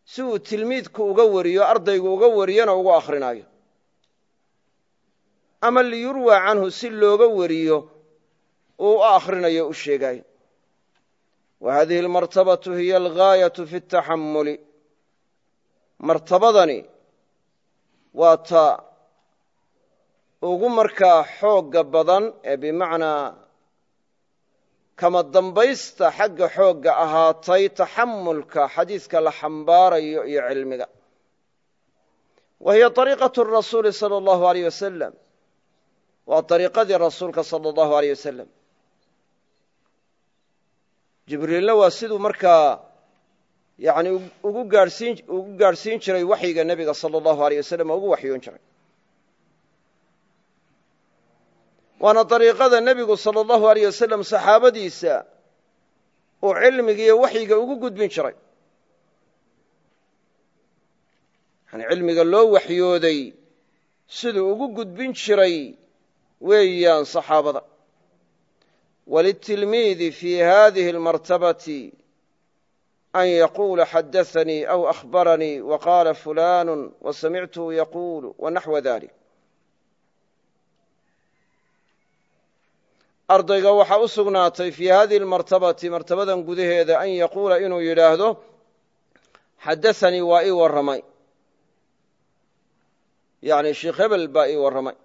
Si uu tilmiidku uga wariyo ardaygu uga wariyona ugu akhrinaayo ama liyurwaa canhu si looga wariyo uu u akhrinayo u sheegaayo. Wa hadihi hiya alghaayatu fi اtaxamuli martabadani waa taa ugu markaa xoogga badan ee bimacnaa kama dambaysta xagga xoogga ahaatay taxamulka xadiiska la xambaarayo iyo cilmiga wa hiya طariiqaة الrasuuli salى اllahu عaleyh wasalam waa ariiqadii rasuulka salى اllahu عaleyh wasalam jibriilna waa siduu markaa yani ugu gaadhsiin ugu gaadhsiin jiray waxyiga nebiga salى اllahu aleyh wasalam oo ugu waxyoon jiray waana dariiqada nebigu sala allahu aleyh wasalam saxaabadiisa uu cilmiga iyo waxyiga ugu gudbin jiray. Yani cilmiga loo waxyooday siduu ugu gudbin jiray weeyaan saxaabada. Walitilmiidi fii hadihi اlmartabati an yaquula xadaanii aw ahbaranii waqaala fulanu wasamictuhu yaquulu wanaxwa dalik ardayga waxaa u sugnaatay fii hadihi اlmartabati martabadan gudaheeda an yaquula inuu yidhaahdo xadaanii waa ii warramay. Yani sheikh hebel baa ii warramay.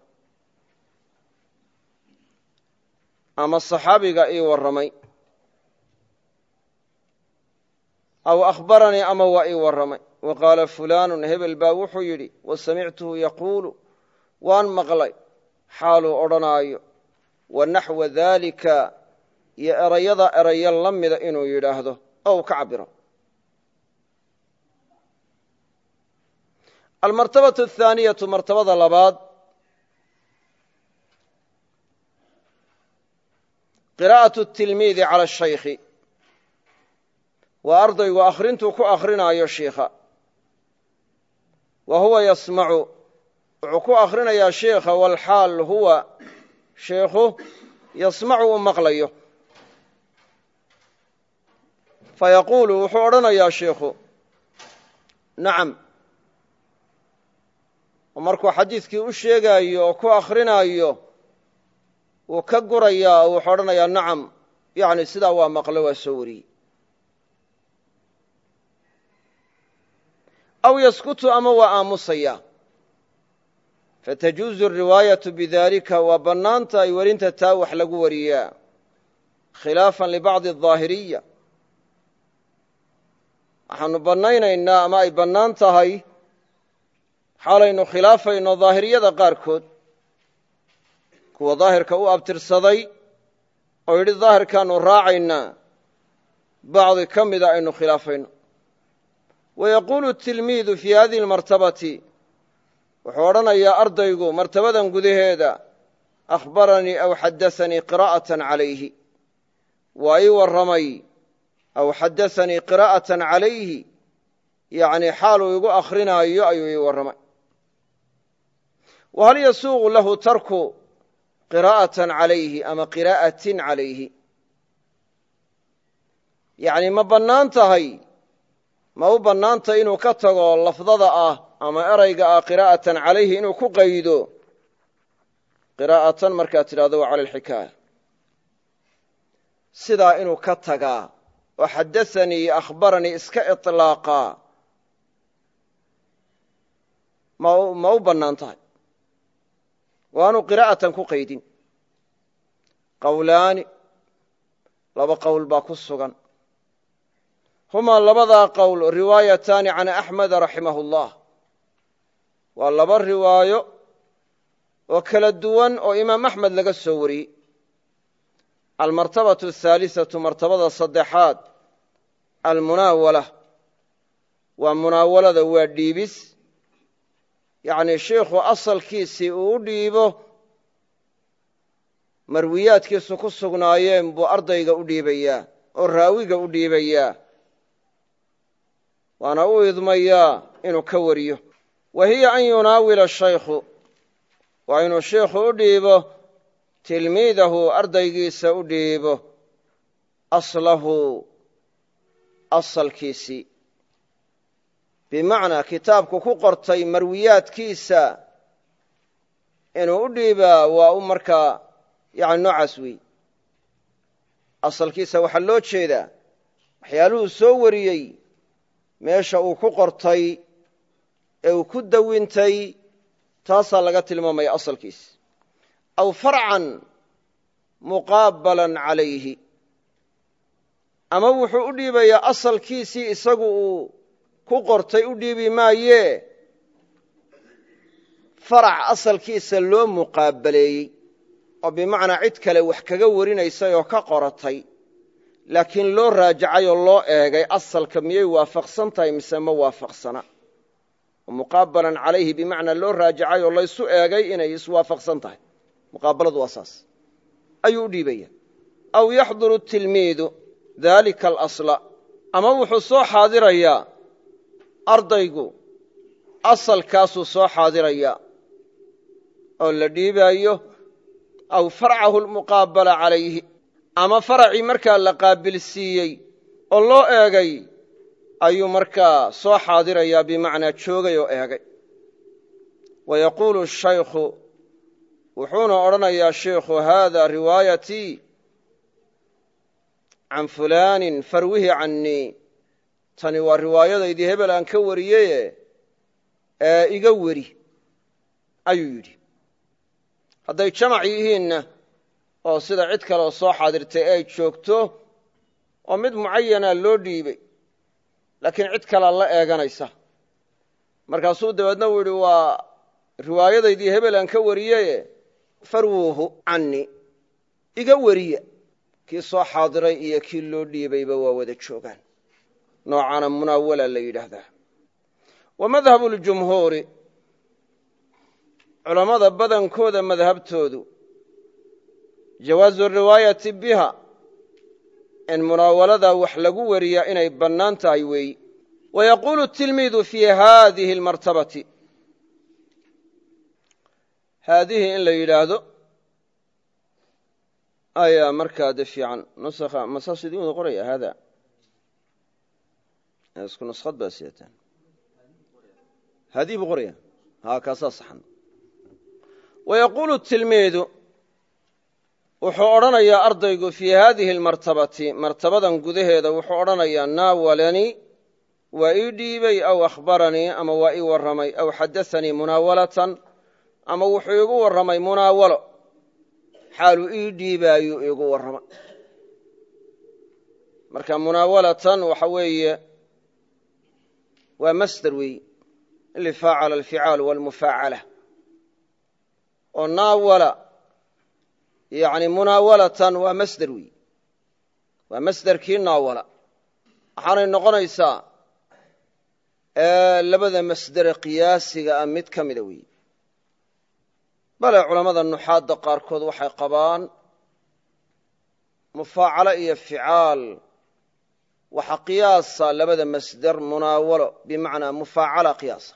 Ama saxaabiga ii warramay. Aw akhbaranii ama waa ii warramay. Wa qaala fulaanu hebel baa wuxuu yidhi wa samictuhu yaquulu waan maqlay xaaluu odhanaayo wa naxwa daalika iyo erayada erayo la mida inuu yidhaahdo ou ka cabiro almartabatu athaaniyatu martabada labaad qiraa'atu tilmiidi cala shaykhi. Waa ardaygu akhrintuu ku akrinaayo shiikha wa huwa yasmacu wuxuu ku akhrinayaa sheikha walxaal huwa sheikhu yasmacu uu maqlayo. Fayaquulu wuxuu odhanayaa sheikhu nacam. Markuu xadiidkii u sheegaayo oo ku akrinaayo wuu ka gurayaa oo wuxuu odhanayaa nacam. Yani sidaa waa maqlo waa soo wariyey. Aw yaskutu ama waa aamusaya fatajuuzu ariwaayatu bidalika waa bannaan tahay werinta taa wax lagu wariyaa khilaafan libacdi ahaahiriya waxaanu bannaynaynaa ama ay bannaan tahay xaalaynu khilaafayno daahiriyada qaarkood kuwa daahirka u abtirsaday oo yidhi daahirkaanu raacaynaa bacdi ka mida aynu khilaafayno wayaquulu tilmiidu fii hadihi lmartabati wuxuu odhanayaa ardaygu martabadan gudaheeda akhbaranii aw xadaanii qiraa'atan calayhi. Waa ii warramay aw xadaanii qiraa'atan calayhi. Yacni xaaluu igu akhrinaayo ayuu ii warramay. Wa hal yasuuqu lahu tarku qiraa'atan calayhi ama qiraa'atin calayhi. Yacni ma bannaan tahay ma u bannaan tahay inuu ka tago lafdada ah ama erayga ah qiraa'atan calayhi inuu ku qaydo. Qiraa'atan markaad tidhahdo waa cala alxikaaya sidaa inuu ka tagaa oo xaddaanii iyo akhbaranii iska iطlaaqaa ma u bannaan tahay. Waanu qiraa'atan ku qaydin. Qowlaani laba qowl baa ku sugan. Humaa labadaa qowl riwaayataani can axmeda raximahu اllah waa laba riwaayo oo kala duwan oo imaam axmed laga soo wariyey almartabaة الثaaliثaةu martabada saddexaad almunaawala waa munaawalada waa dhiibis yacni sheikhu asalkiisii uu u dhiibo marwiyaadkiisu ku sugnaayeen buu ardayga u dhiibayaa oo raawiga u dhiibayaa waana u idmayaa inuu ka wariyo wa hiya an yunaawila shaykhu. Waa inuu sheikhu u dhiibo tilmiidahu ardaygiisa u dhiibo. Aslahu asalkiisii bimacnaa kitaabku ku qortay marwiyaadkiisa. Inuu u dhiibaa waa u markaa yani noocaas wey asalkiisa waxaa loo jeedaa. Waxyaaluhuu soo wariyey. Meesha uu ku qortay ee uu ku dawintay taasaa laga tilmaamaya asalkiisa aw farcan muqaabalan calayhi. Ama wuxuu u dhiibayaa asalkiisii isagu uu ku qortay u dhiibi maayee farac asalkiisa loo muqaabaleeyey oo bimacnaa cid kale wax kaga warinaysay oo ka qoratay laakiin loo raajacay oo loo eegay asalka miyay waafaqsan tahay mise ma waafaqsana muqaabalan calayhi bimacnaa loo raajacay oo laysu eegay inay iswaafaqsan tahay. Muqaabaladu waa saas. Ayuu u dhiibaya aw yaxduru tilmiidu dalika alasla ama wuxuu soo xaadirayaa ardaygu asalkaasuu soo xaadirayaa oo la dhiibaayo aw farcahu lmuqaabala calayhi. Ama faracii markaa la qaabilsiiyey oo loo eegay ayuu markaa soo xaadirayaa bimacnaa joogay oo eegay. Wa yaquulu shaykhu wuxuuna odhanayaa sheikhu haada riwaayatii can fulaanin farwihi cannii. Tani waa riwaayadaydii hebel aan ka wariyeye ee iga weri ayuu yidhi. Hadday jamac yihiinna oo sida cid kaleoo soo xaadirtay ay joogto oo mid mucayana loo dhiibey laakiin cid kalea la eeganaysa. Markaasuu dabeedna uu yidhi waa riwaayadaydii hebel aan ka wariyeye farwuuhu cannii iga weriya kii soo xaadiray iyo kii loo dhiibayba waa wada joogaan. Noocaana munaawala la yidhaahdaa. Wa madhabu ljumhuuri culammada badankooda madhabtoodu jawaazu riwaayati biha in munaawaladaa wax lagu wariyaa inay bannaan tahay weeyi wa yaquulu tilmiidu fii haadihi almartabati. Haadihi in la yidhaahdo ayaa markaa de fiican nusakha masaas idin wada qoraya haada. Isku nuskhad baa siyataan. Haadihi buu qoraya ha kaasaa saxan. Wa yaquulu tilmiidu wuxuu odhanayaa ardaygu fii haadihi almartabati martabadan gudaheeda wuxuu odhanayaa naawalanii waa ii dhiibey aw akhbaranii ama waa ii warramay aw xadaanii munaawalatan ama wuxuu iigu warramay munaawalo. Xaaluu ii dhiibaayuu iigu warramay marka munaawalatan waxa weeye waa masder weeyi lifaacala alficaal walmufaacala oo naawala yani munaawalatan waa masder weeyi waa masderkii naawala. Waxaanay noqonaysaa labada masdere qiyaasiga ah mid ka mida weeyi bale culammada nuxaadda qaarkood waxay qabaan mufaacalo iyo ficaal. Waxa qiyaasa labada masder munaawalo bimacnaa mufaacala qiyaasa.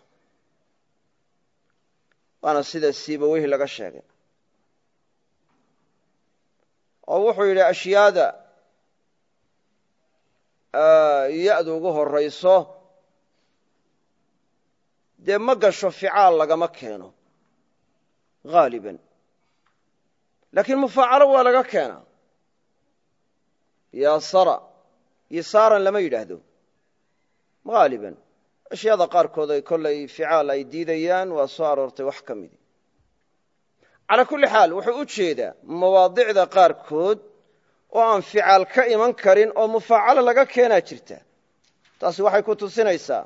Waana sida siibaweyhi laga sheegay oo wuxuu yidhi ashyaada ya-du ugu horayso dee ma gasho ficaal lagama keeno haaliban laakiin mufaacalo waa laga keenaa yaasara yisaaran lama yidhaahdo. Haaliban ashyaada qaarkood ay kollay ficaal ay diidayaan waa soo aroortay wax ka midi calaa kulli xaal wuxuu u jeedaa mawaadicda qaarkood oo aan ficaal ka iman karin oo mufaacalo laga keenaa jirta. Taasi waxay ku tusinaysaa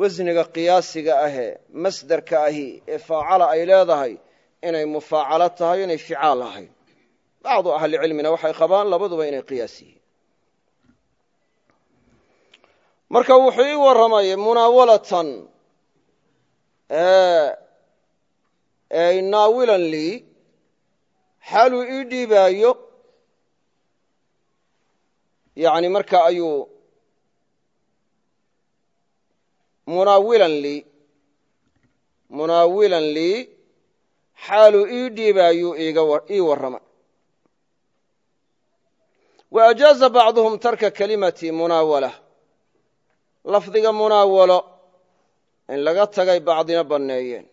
wasniga qiyaasiga ahee masderka ahi ee faacala ay leedahay inay mufaacalo tahay inay ficaal ahayn bacdu ahlicilmina waxay qabaan labaduba inay qiyaas yihiin marka wuxuu ii warramay munaawalatan naawilan lii xaaluu ii dhiibaayo. Yani marka ayuu munaawilan lii munaawilan lii xaaluu ii dhiibaayuu ii warrama. Wa ajaaza bacduhum tarka kalimati munaawala lafdiga munaawalo in laga tagay bacdina banneeyeen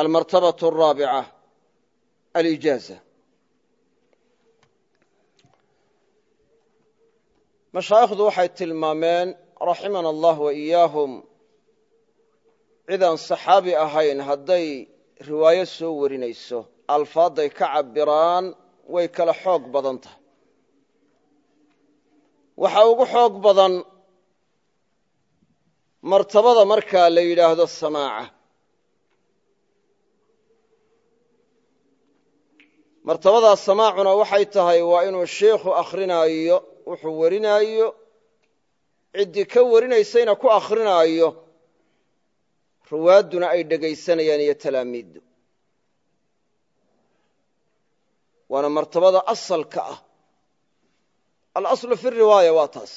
almartabaة الraabica alijaaza mashaayikhdu waxay tilmaameen raximana allah wa iyaahum cidaan saxaabi ahayn hadday riwaayo soo warinayso alfaadday ka cabiraan way kala xoog badan tahay waxa ugu xoog badan martabada markaa la yidhaahdo samaaca martabadaa samaacuna waxay tahay waa inuu sheikhu akrinaayo wuxuu warinaayo ciddii ka warinaysayna ku akrinaayo ruwaadduna ay dhegaysanayaan iyo talaamiiddu. Waana martabada asalka ah. Alaslu fi riwaaya waa taas.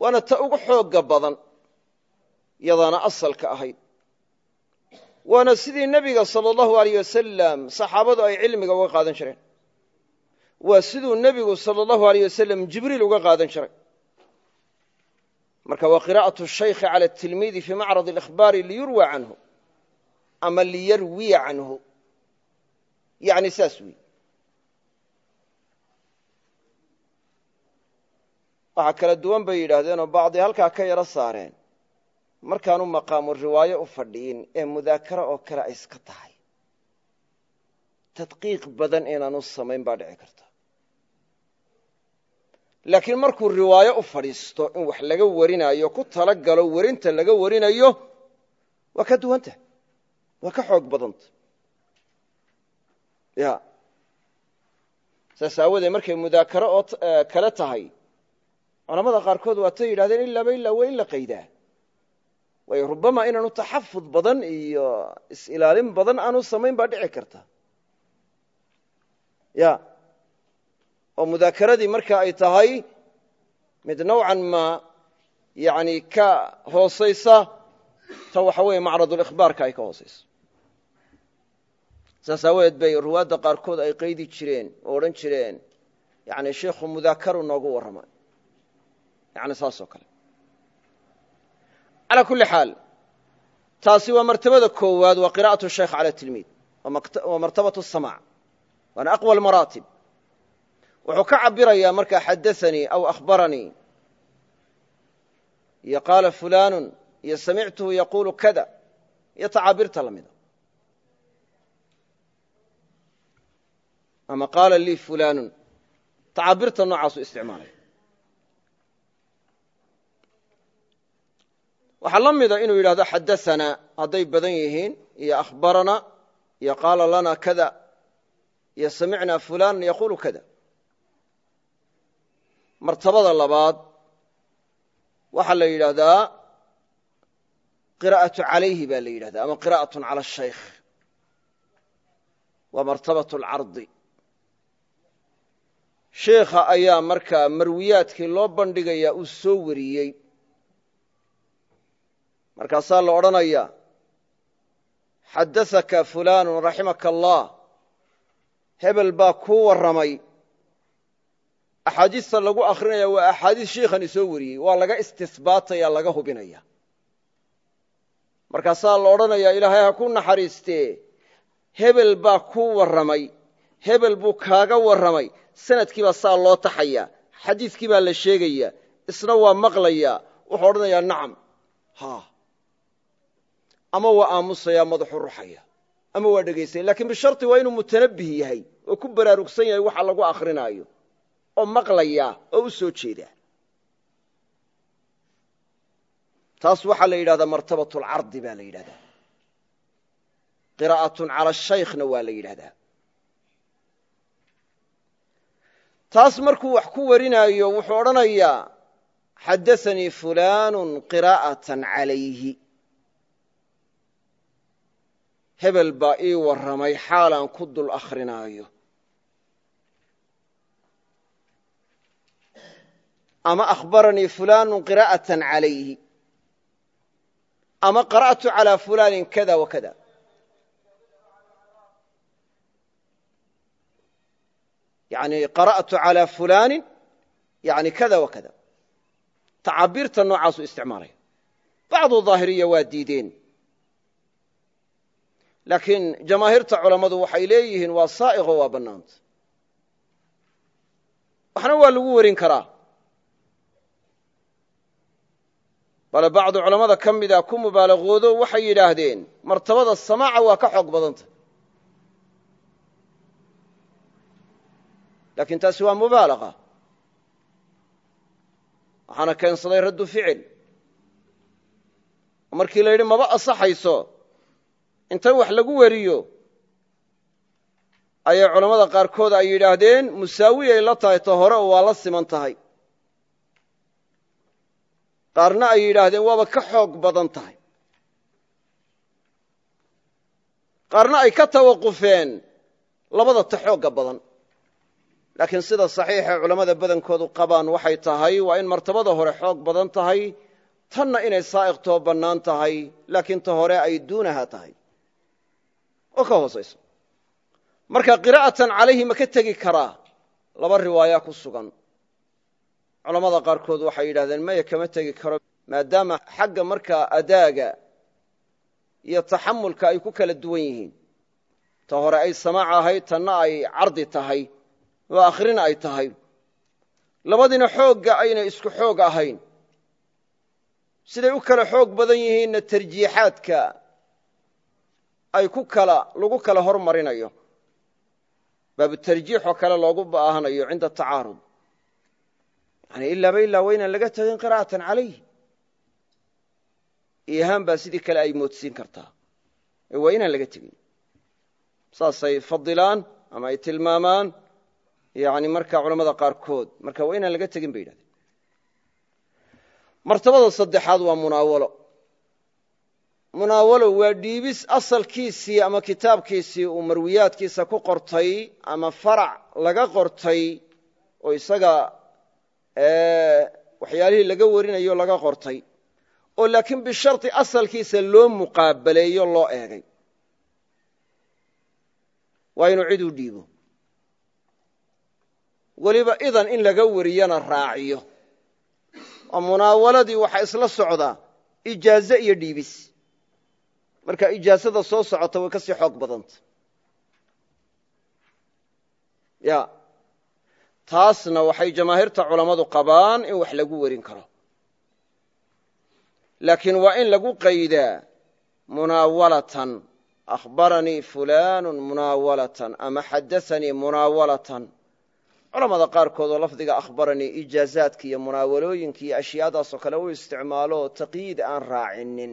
Waana ta ugu xoogga badan yadaana asalka ahayd waana sidii nebiga sala allahu aleyh wasalam saxaabadu ay cilmiga uga qaadan jireen waa siduu nebigu sala allahu aleyh wasalam jibriil uga qaadan jiray marka waa qiraa'atu shaykhi cala tilmiidi fii macrad alikhbaari liyurwa canhu ama liyarwiya canhu. Yani saas wey waxaa kala duwan bay yidhaahdeenoo bacdi halkaa ka yaro saareen markaanu maqaamu riwaayo u fadhiyin ee mudaakaro oo kale ay iska tahay. Tadqiiq badan inaanu samayn baa dhici karta. Laakiin markuu riwaayo u fadhiisto in wax laga warinaayo ku tala galo werinta laga warinayo waa ka duwanta. Waa ka xoog badanta. Ya. Saas aawoodee markay mudaakaro oo kale tahay culamada qaarkood waatay yidhahdeen ilaaba ilaa waa in la qaydaa waayo rubama inaanu taxafud badan iyo is-ilaalin badan aanu samayn baa dhici karta. Ya. Oo mudaakaradii marka ay tahay mid nowcan ma yani ka hoosaysa ta waxa weeye macradulikhbaarka ay ka hoosayso. Saas aawadeed bay ruwaadda qaarkood ay qaydi jireen oo odhan jireen. Yani sheikhu mudaakaru noogu warrama yani saasoo kale calaa kulli xaal taasi waa martabada koowaad waa qira'atu shaykh cala tilmiid waa martabatu samaac waana aqwa almaraatib wuxuu ka cabirayaa markaa xadaanii aw akhbaranii iyo qaala fulaanu iyo samictuhu yaquulu kada. Iyo tacaabirta lamida ama qaala lii fulaanu tacaabirta noocaasu isticmaalaya waxaa la mida inuu yidhahdo xadaanaa hadday badan yihiin iyo akhbarana iyo qaala lana kada iyo samicnaa fulanan yaquulu kada. Martabada labaad waxaa la yidhaahdaa qira'atu calayhi baa la yidhahdaa ama qira'atu cala shaykh. Waa martabat alcardi. Sheikha ayaa markaa marwiyaadkii loo bandhigayaa uu soo wariyey markaasaa la odhanaya xadaaka fulaanu raximaka allah. Hebel baa kuu warramay. Axaadiista lagu akrinaya waa axaadiis shiikhani soo wariyey waa laga istisbaataya laga hubinaya. Markaasaa la odhanayaa ilaahay ha ku naxariistee. Hebel baa kuu warramay. Hebel buu kaaga warramay. Sanadkii baa saa loo taxaya. Xadiiskii baa la sheegaya. Isna waa maqlaya wuxuu odhanayaa nacam ama waa aamusaya madaxu ruxaya ama waa dhegaysanya lakiin bisharti waa inuu mutanabih yahay oo ku baraarugsan yahay waxa lagu akrinaayo oo maqlaya oo u soo jeeda taas waxaa la yidhahdaa martabat lcardi baa la yidhahdaa. Qiraa'atun cala shaykhna waa la yidhahdaa. Taas markuu wax ku warinaayo wuxuu odhanayaa xadaanii fulaanu qiraa'atan calayhi hebel baa ii warramay xaalaan ku dul akhrinaayo ama akhbaranii fulaanu qiraa'atan calayhi. Ama qara'tu calaa fulaanin kada wa kada. Yani qara'tu calaa fulaanin yani kada wa tacabiirta noocaasuu isticmaalaya. Bacdu daahiriya waa diideen laakiin jamaahiirta culammadu waxay leeyihiin waa saa'iqo waa bannaanta waxna waa lagu werin karaa. Bale bacdu culammada ka mida ku mubaalaqoodo waxay yidhaahdeen martabada samaaca waa ka xoog badanta. Laakiin taasi waa mubaalaqa waxaana keensaday raddu ficil. Markii la yidhi maba asaxayso inta wax lagu weriyo ayay culammada qaarkood ay yidhaahdeen musaawiyay la tahay ta hore oo waa la siman tahay. Qaarna ay yidhaahdeen waaba ka xoog badan tahay. Qaarna ay ka tawaqufeen labada ta xoogga badan. Laakiin sida saxiixa culammada badankoodu qabaan waxay tahay waa in martabada hore xoog badan tahay tanna inay saa'iqtoo bannaan tahay laakiin ta hore ay duunaha tahay oo ka hoosayso. Marka qiraa'atan calayhi ma ka tegi karaa laba riwaaya ku sugan. Culammada qaarkood waxay yidhahdeen maya kama tegi karo maadaama xagga markaa adaaga iyo taxamulka ay ku kala duwan yihiin. Ta hore ay samaac ahayd tanna ay cardi tahay oo akhrina ay tahay. Labadiina xoogga aynay isku xoog ahayn. Siday u kala xoog badan yihiinna tarjiixaadka ay ku kala lagu kala hormarinayo. Baabutarjiix oo kale loogu baahanayo cinda tacaarud. Yani ilaaba ilaa waa inaan laga tegin qiraa'atan calayh ihaan baa sidii kale ay moodsiin kartaa. Ee waa inaan laga tegin. Saasay fadilaan ama ay tilmaamaan yani marka culamada qaarkood. Marka waa inaan laga tegin bay yidhahdeen. Martabada saddexaad waa munaawalo munaawalo waa dhiibis asalkiisii ama kitaabkiisii uu marwiyaadkiisa ku qortay ama farac laga qortay oo isaga waxyaalihii laga warinayo laga qortay oo laakiin bishardi asalkiisa loo muqaabaleeyo loo eegay. Waa inuu cid u dhiibo. Weliba idan in laga wariyana raaciyo. Oo munaawaladii waxaa isla socdaa ijaaze iyo dhiibis marka ijaasada soo socota way ka sii xoog badanta. Ya. Taasna waxay jamaahiirta culammadu qabaan in wax lagu werin karo. Laakiin waa in lagu qaydaa munaawalatan. Akhbaranii fulaanu munaawalatan ama xadaanii munaawalatan. Culamada qaarkood oo lafdiga akhbaranii ijaazaadka iyo munaawalooyinka iyo ashyaadaasoo kale u isticmaalo taqyiid aan raacinin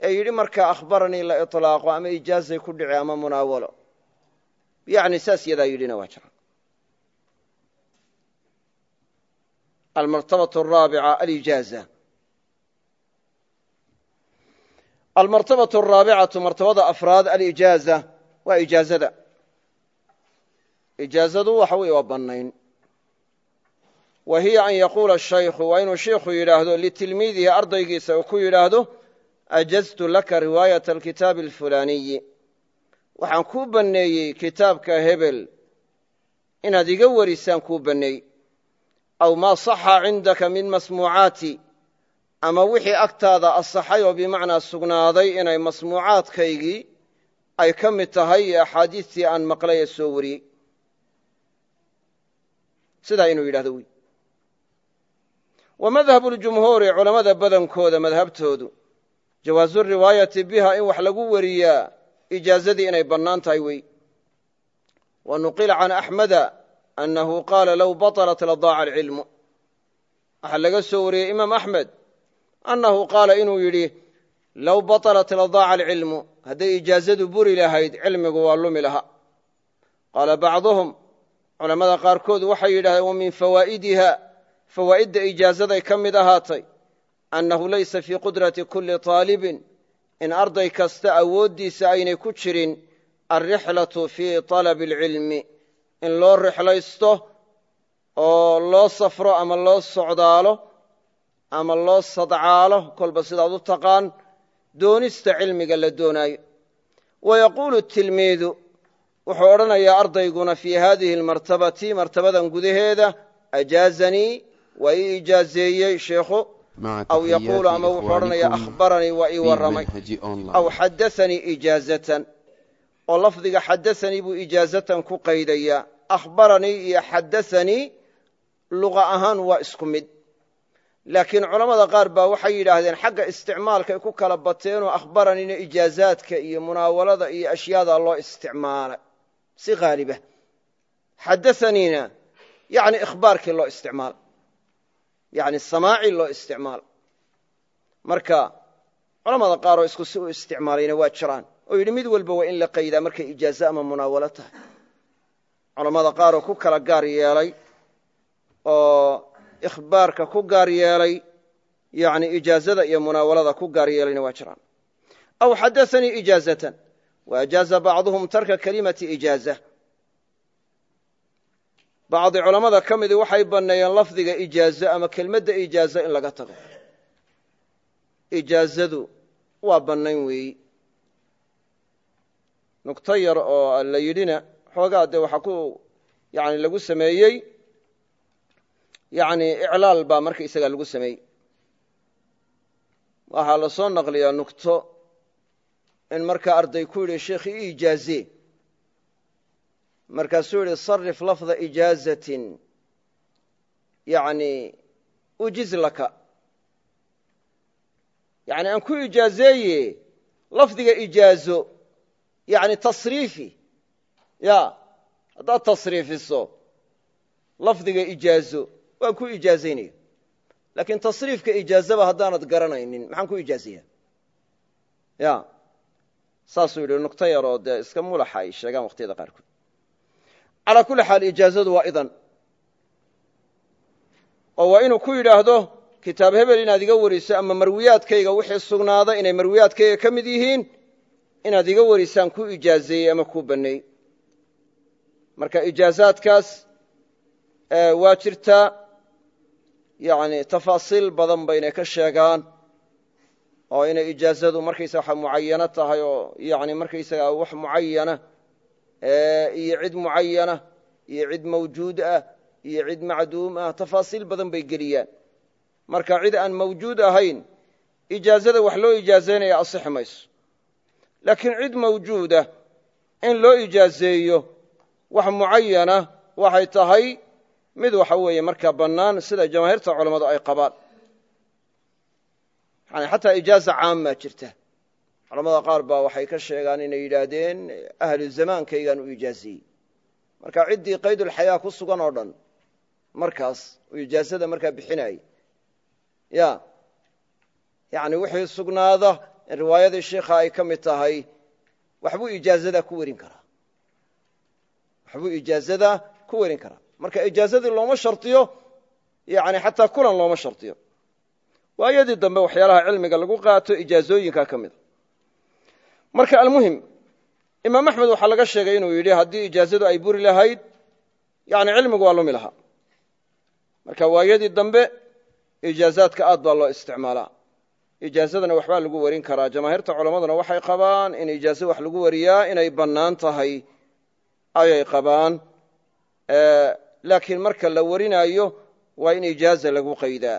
ee yidhi markaa akhbaranii la ilaaqo ama ijaazay ku dhici ama munaawalo. Yani saas yadaa yidhina waa jira. Almartabatu araabica alijaaza. Almartabatu araabicatu martabada afraad alijaaza waa ijaazada. Ijaazadu waxa wey waa bannayn. Wa hiya an yaquula shaykhu waa inuu sheikhu yidhaahdo litilmiidihi ardaygiisa uu ku yidhaahdo ajaztu laka riwaayata alkitaabi alfulaaniyi waxaan kuu banneeyey kitaabka hebel inaad iga warisaan kuu banneey aw maa saxa cindaka min masmuucaati ama wixii agtaada asaxay oo bimacnaa sugnaaday inay masmuucaadkaygii ay ka mid tahay iyo axaadiistii aan maqlay ee soo wariyey sidaa inuu yidhahdo wey wa madhabu ljumhuuri culammada badankooda madhabtoodu jawaazu riwaayati biha in wax lagu wariyaa ijaazadii inay bannaan tahay wey. Wa nuqila can axmeda annahu qaala low baطlat ladaaca alcilmu. Waxaa laga soo wariyey imaam axmed annahu qaala inuu yidhi low baطlat ladaaca alcilmu hadday ijaazadu buri lahayd cilmigu waa lumi laha. Qaala bacduhum culammada qaarkood waxay yidhahdeen wa min fawaa'idiha fawaa'idda ijaazaday ka mid ahaatay annahu laysa fii qudrati kulli طaalibin in arday kasta awooddiisa aynay ku jirin alrixlatu fii طalabi اlcilmi in loo rixlaysto oo loo safro ama loo socdaalo ama loo sadcaalo kolba sidaad u taqaan doonista cilmiga la doonaayo wa yaquulu tilmiidu wuxuu odhanayaa ardayguna fii haadihi almartabati martabadan gudaheeda ajaazanii waa ii ijaazeeyey sheikhu aw yaquulu ama wuxuu odhanayaa akhbaranii waa ii warramay aw xadaanii ijaazatan oo lafdiga xadaanii buu ijaazatan ku qaydayaa akhbaranii iyo xadaanii luqa ahaan waa isku mid laakiin culammada qaar baa waxay yidhaahdeen xagga isticmaalkay ku kala bateenoo akhbaraniina ijaazaadka iyo munaawalada iyo ashyaada loo isticmaalay si haaliba xadaaniina yani ikhbaarkii loo isticmaal yani samaaci loo isticmaal marka culamada qaaroo isku si u isticmaalayna waa jiraan. Oo yidhi mid walba waa in la qaydaa markay ijaaze ama munaawalo tahay. Culammada qaaroo ku kala gaar yeelay oo ikhbaarka ku gaar yeelay yani ijaazada iyo munaawalada ku gaar yeelayna waa jiraan. Aw xadaanii ijaazatan waajaaza bacduhum tarka kalimati ijaaza bacdi culammada ka midii waxay banneeyeen lafdiga ijaazo ama kelmadda ijaazo in laga tago. Ijaazadu waa bannayn weeyi. Nugto yar oo la yidhina xoogaa dee waxaa ku yani lagu sameeyey yani iclaal baa marka isagaa lagu sameeyey. Waxaa la soo naqliyaa nugto in markaa arday ku yidhi sheekh i ijaaze markaasuu yidhi sarif lafda ijaazatin. Yani ujiz laka. Yani aan ku ijaazeeye lafdiga ijaazo yani tasriifi. Ya haddaad tasriifiso lafdiga ijaazo waan ku ijaazaynaya laakiin tasriifka ijaazaba haddaanad garanaynin maxaan ku ijaazaya ya saasuu yidhi nugto yaroo dee iska mulaxa ay sheegaan waqtiyada qaarkood calaa kulli xaal ijaazadu waa idan. Oo waa inuu ku yidhaahdo kitaab hebel inaad iga wariso ama marwiyaadkayga wixii sugnaaday inay marwiyaadkayga ka mid yihiin inaad iga warisaan ku ijaazeeyey ama kuu banneey marka ijaazaadkaas waa jirtaa yani tafaasiil badan baynay ka sheegaan oo inay ijaazadu markaysa waxa mucayano tahay oo yani markaysaga wax mucayana iyo cid mucayana iyo cid mawjuud ah iyo cid macduum ah tafaasiil badan bay geliyaan. Marka cid aan mawjuud ahayn ijaazada wax loo ijaazaynaya asixi mayso. Laakiin cid mawjuuda in loo ijaazeeyo wax mucayana waxay tahay mid waxa weeye markaa bannaan sida jamaahiirta culammadu ay qabaan. Yani xataa ijaaza caammaa jirta culamada qaar baa waxay ka sheegaan inay yidhaahdeen ahlu zamaankaygaan u ijaaziyey marka ciddii qaydulxayaa ku sugan oo dhan markaas uu ijaazada markaa bixinayey ya yani wixii sugnaada in riwaayadii sheikha ay ka mid tahay waxbuu ijaazada ku werin karaa. Waxbuu ijaazada ku werin karaa. Marka ijaazadii looma shardiyo yani xataa kulan looma shardiyo waayadii dambe waxyaalaha cilmiga lagu qaato ijaazooyinka ka mida marka almuhim imaam axmed waxaa laga sheegay inuu yidhi haddii ijaazadu ay buri lahayd yani cilmigu waa lumi lahaa. Marka waayadii dambe ijaazaadka aad baa loo isticmaalaa. Ijaazadana waxbaa lagu warin karaa. Jamaahiirta culammaduna waxay qabaan in ijaazo wax lagu wariyaa inay bannaan tahay. Ayay qabaan. Laakiin marka la warinaayo waa in ijaaza lagu qaydaa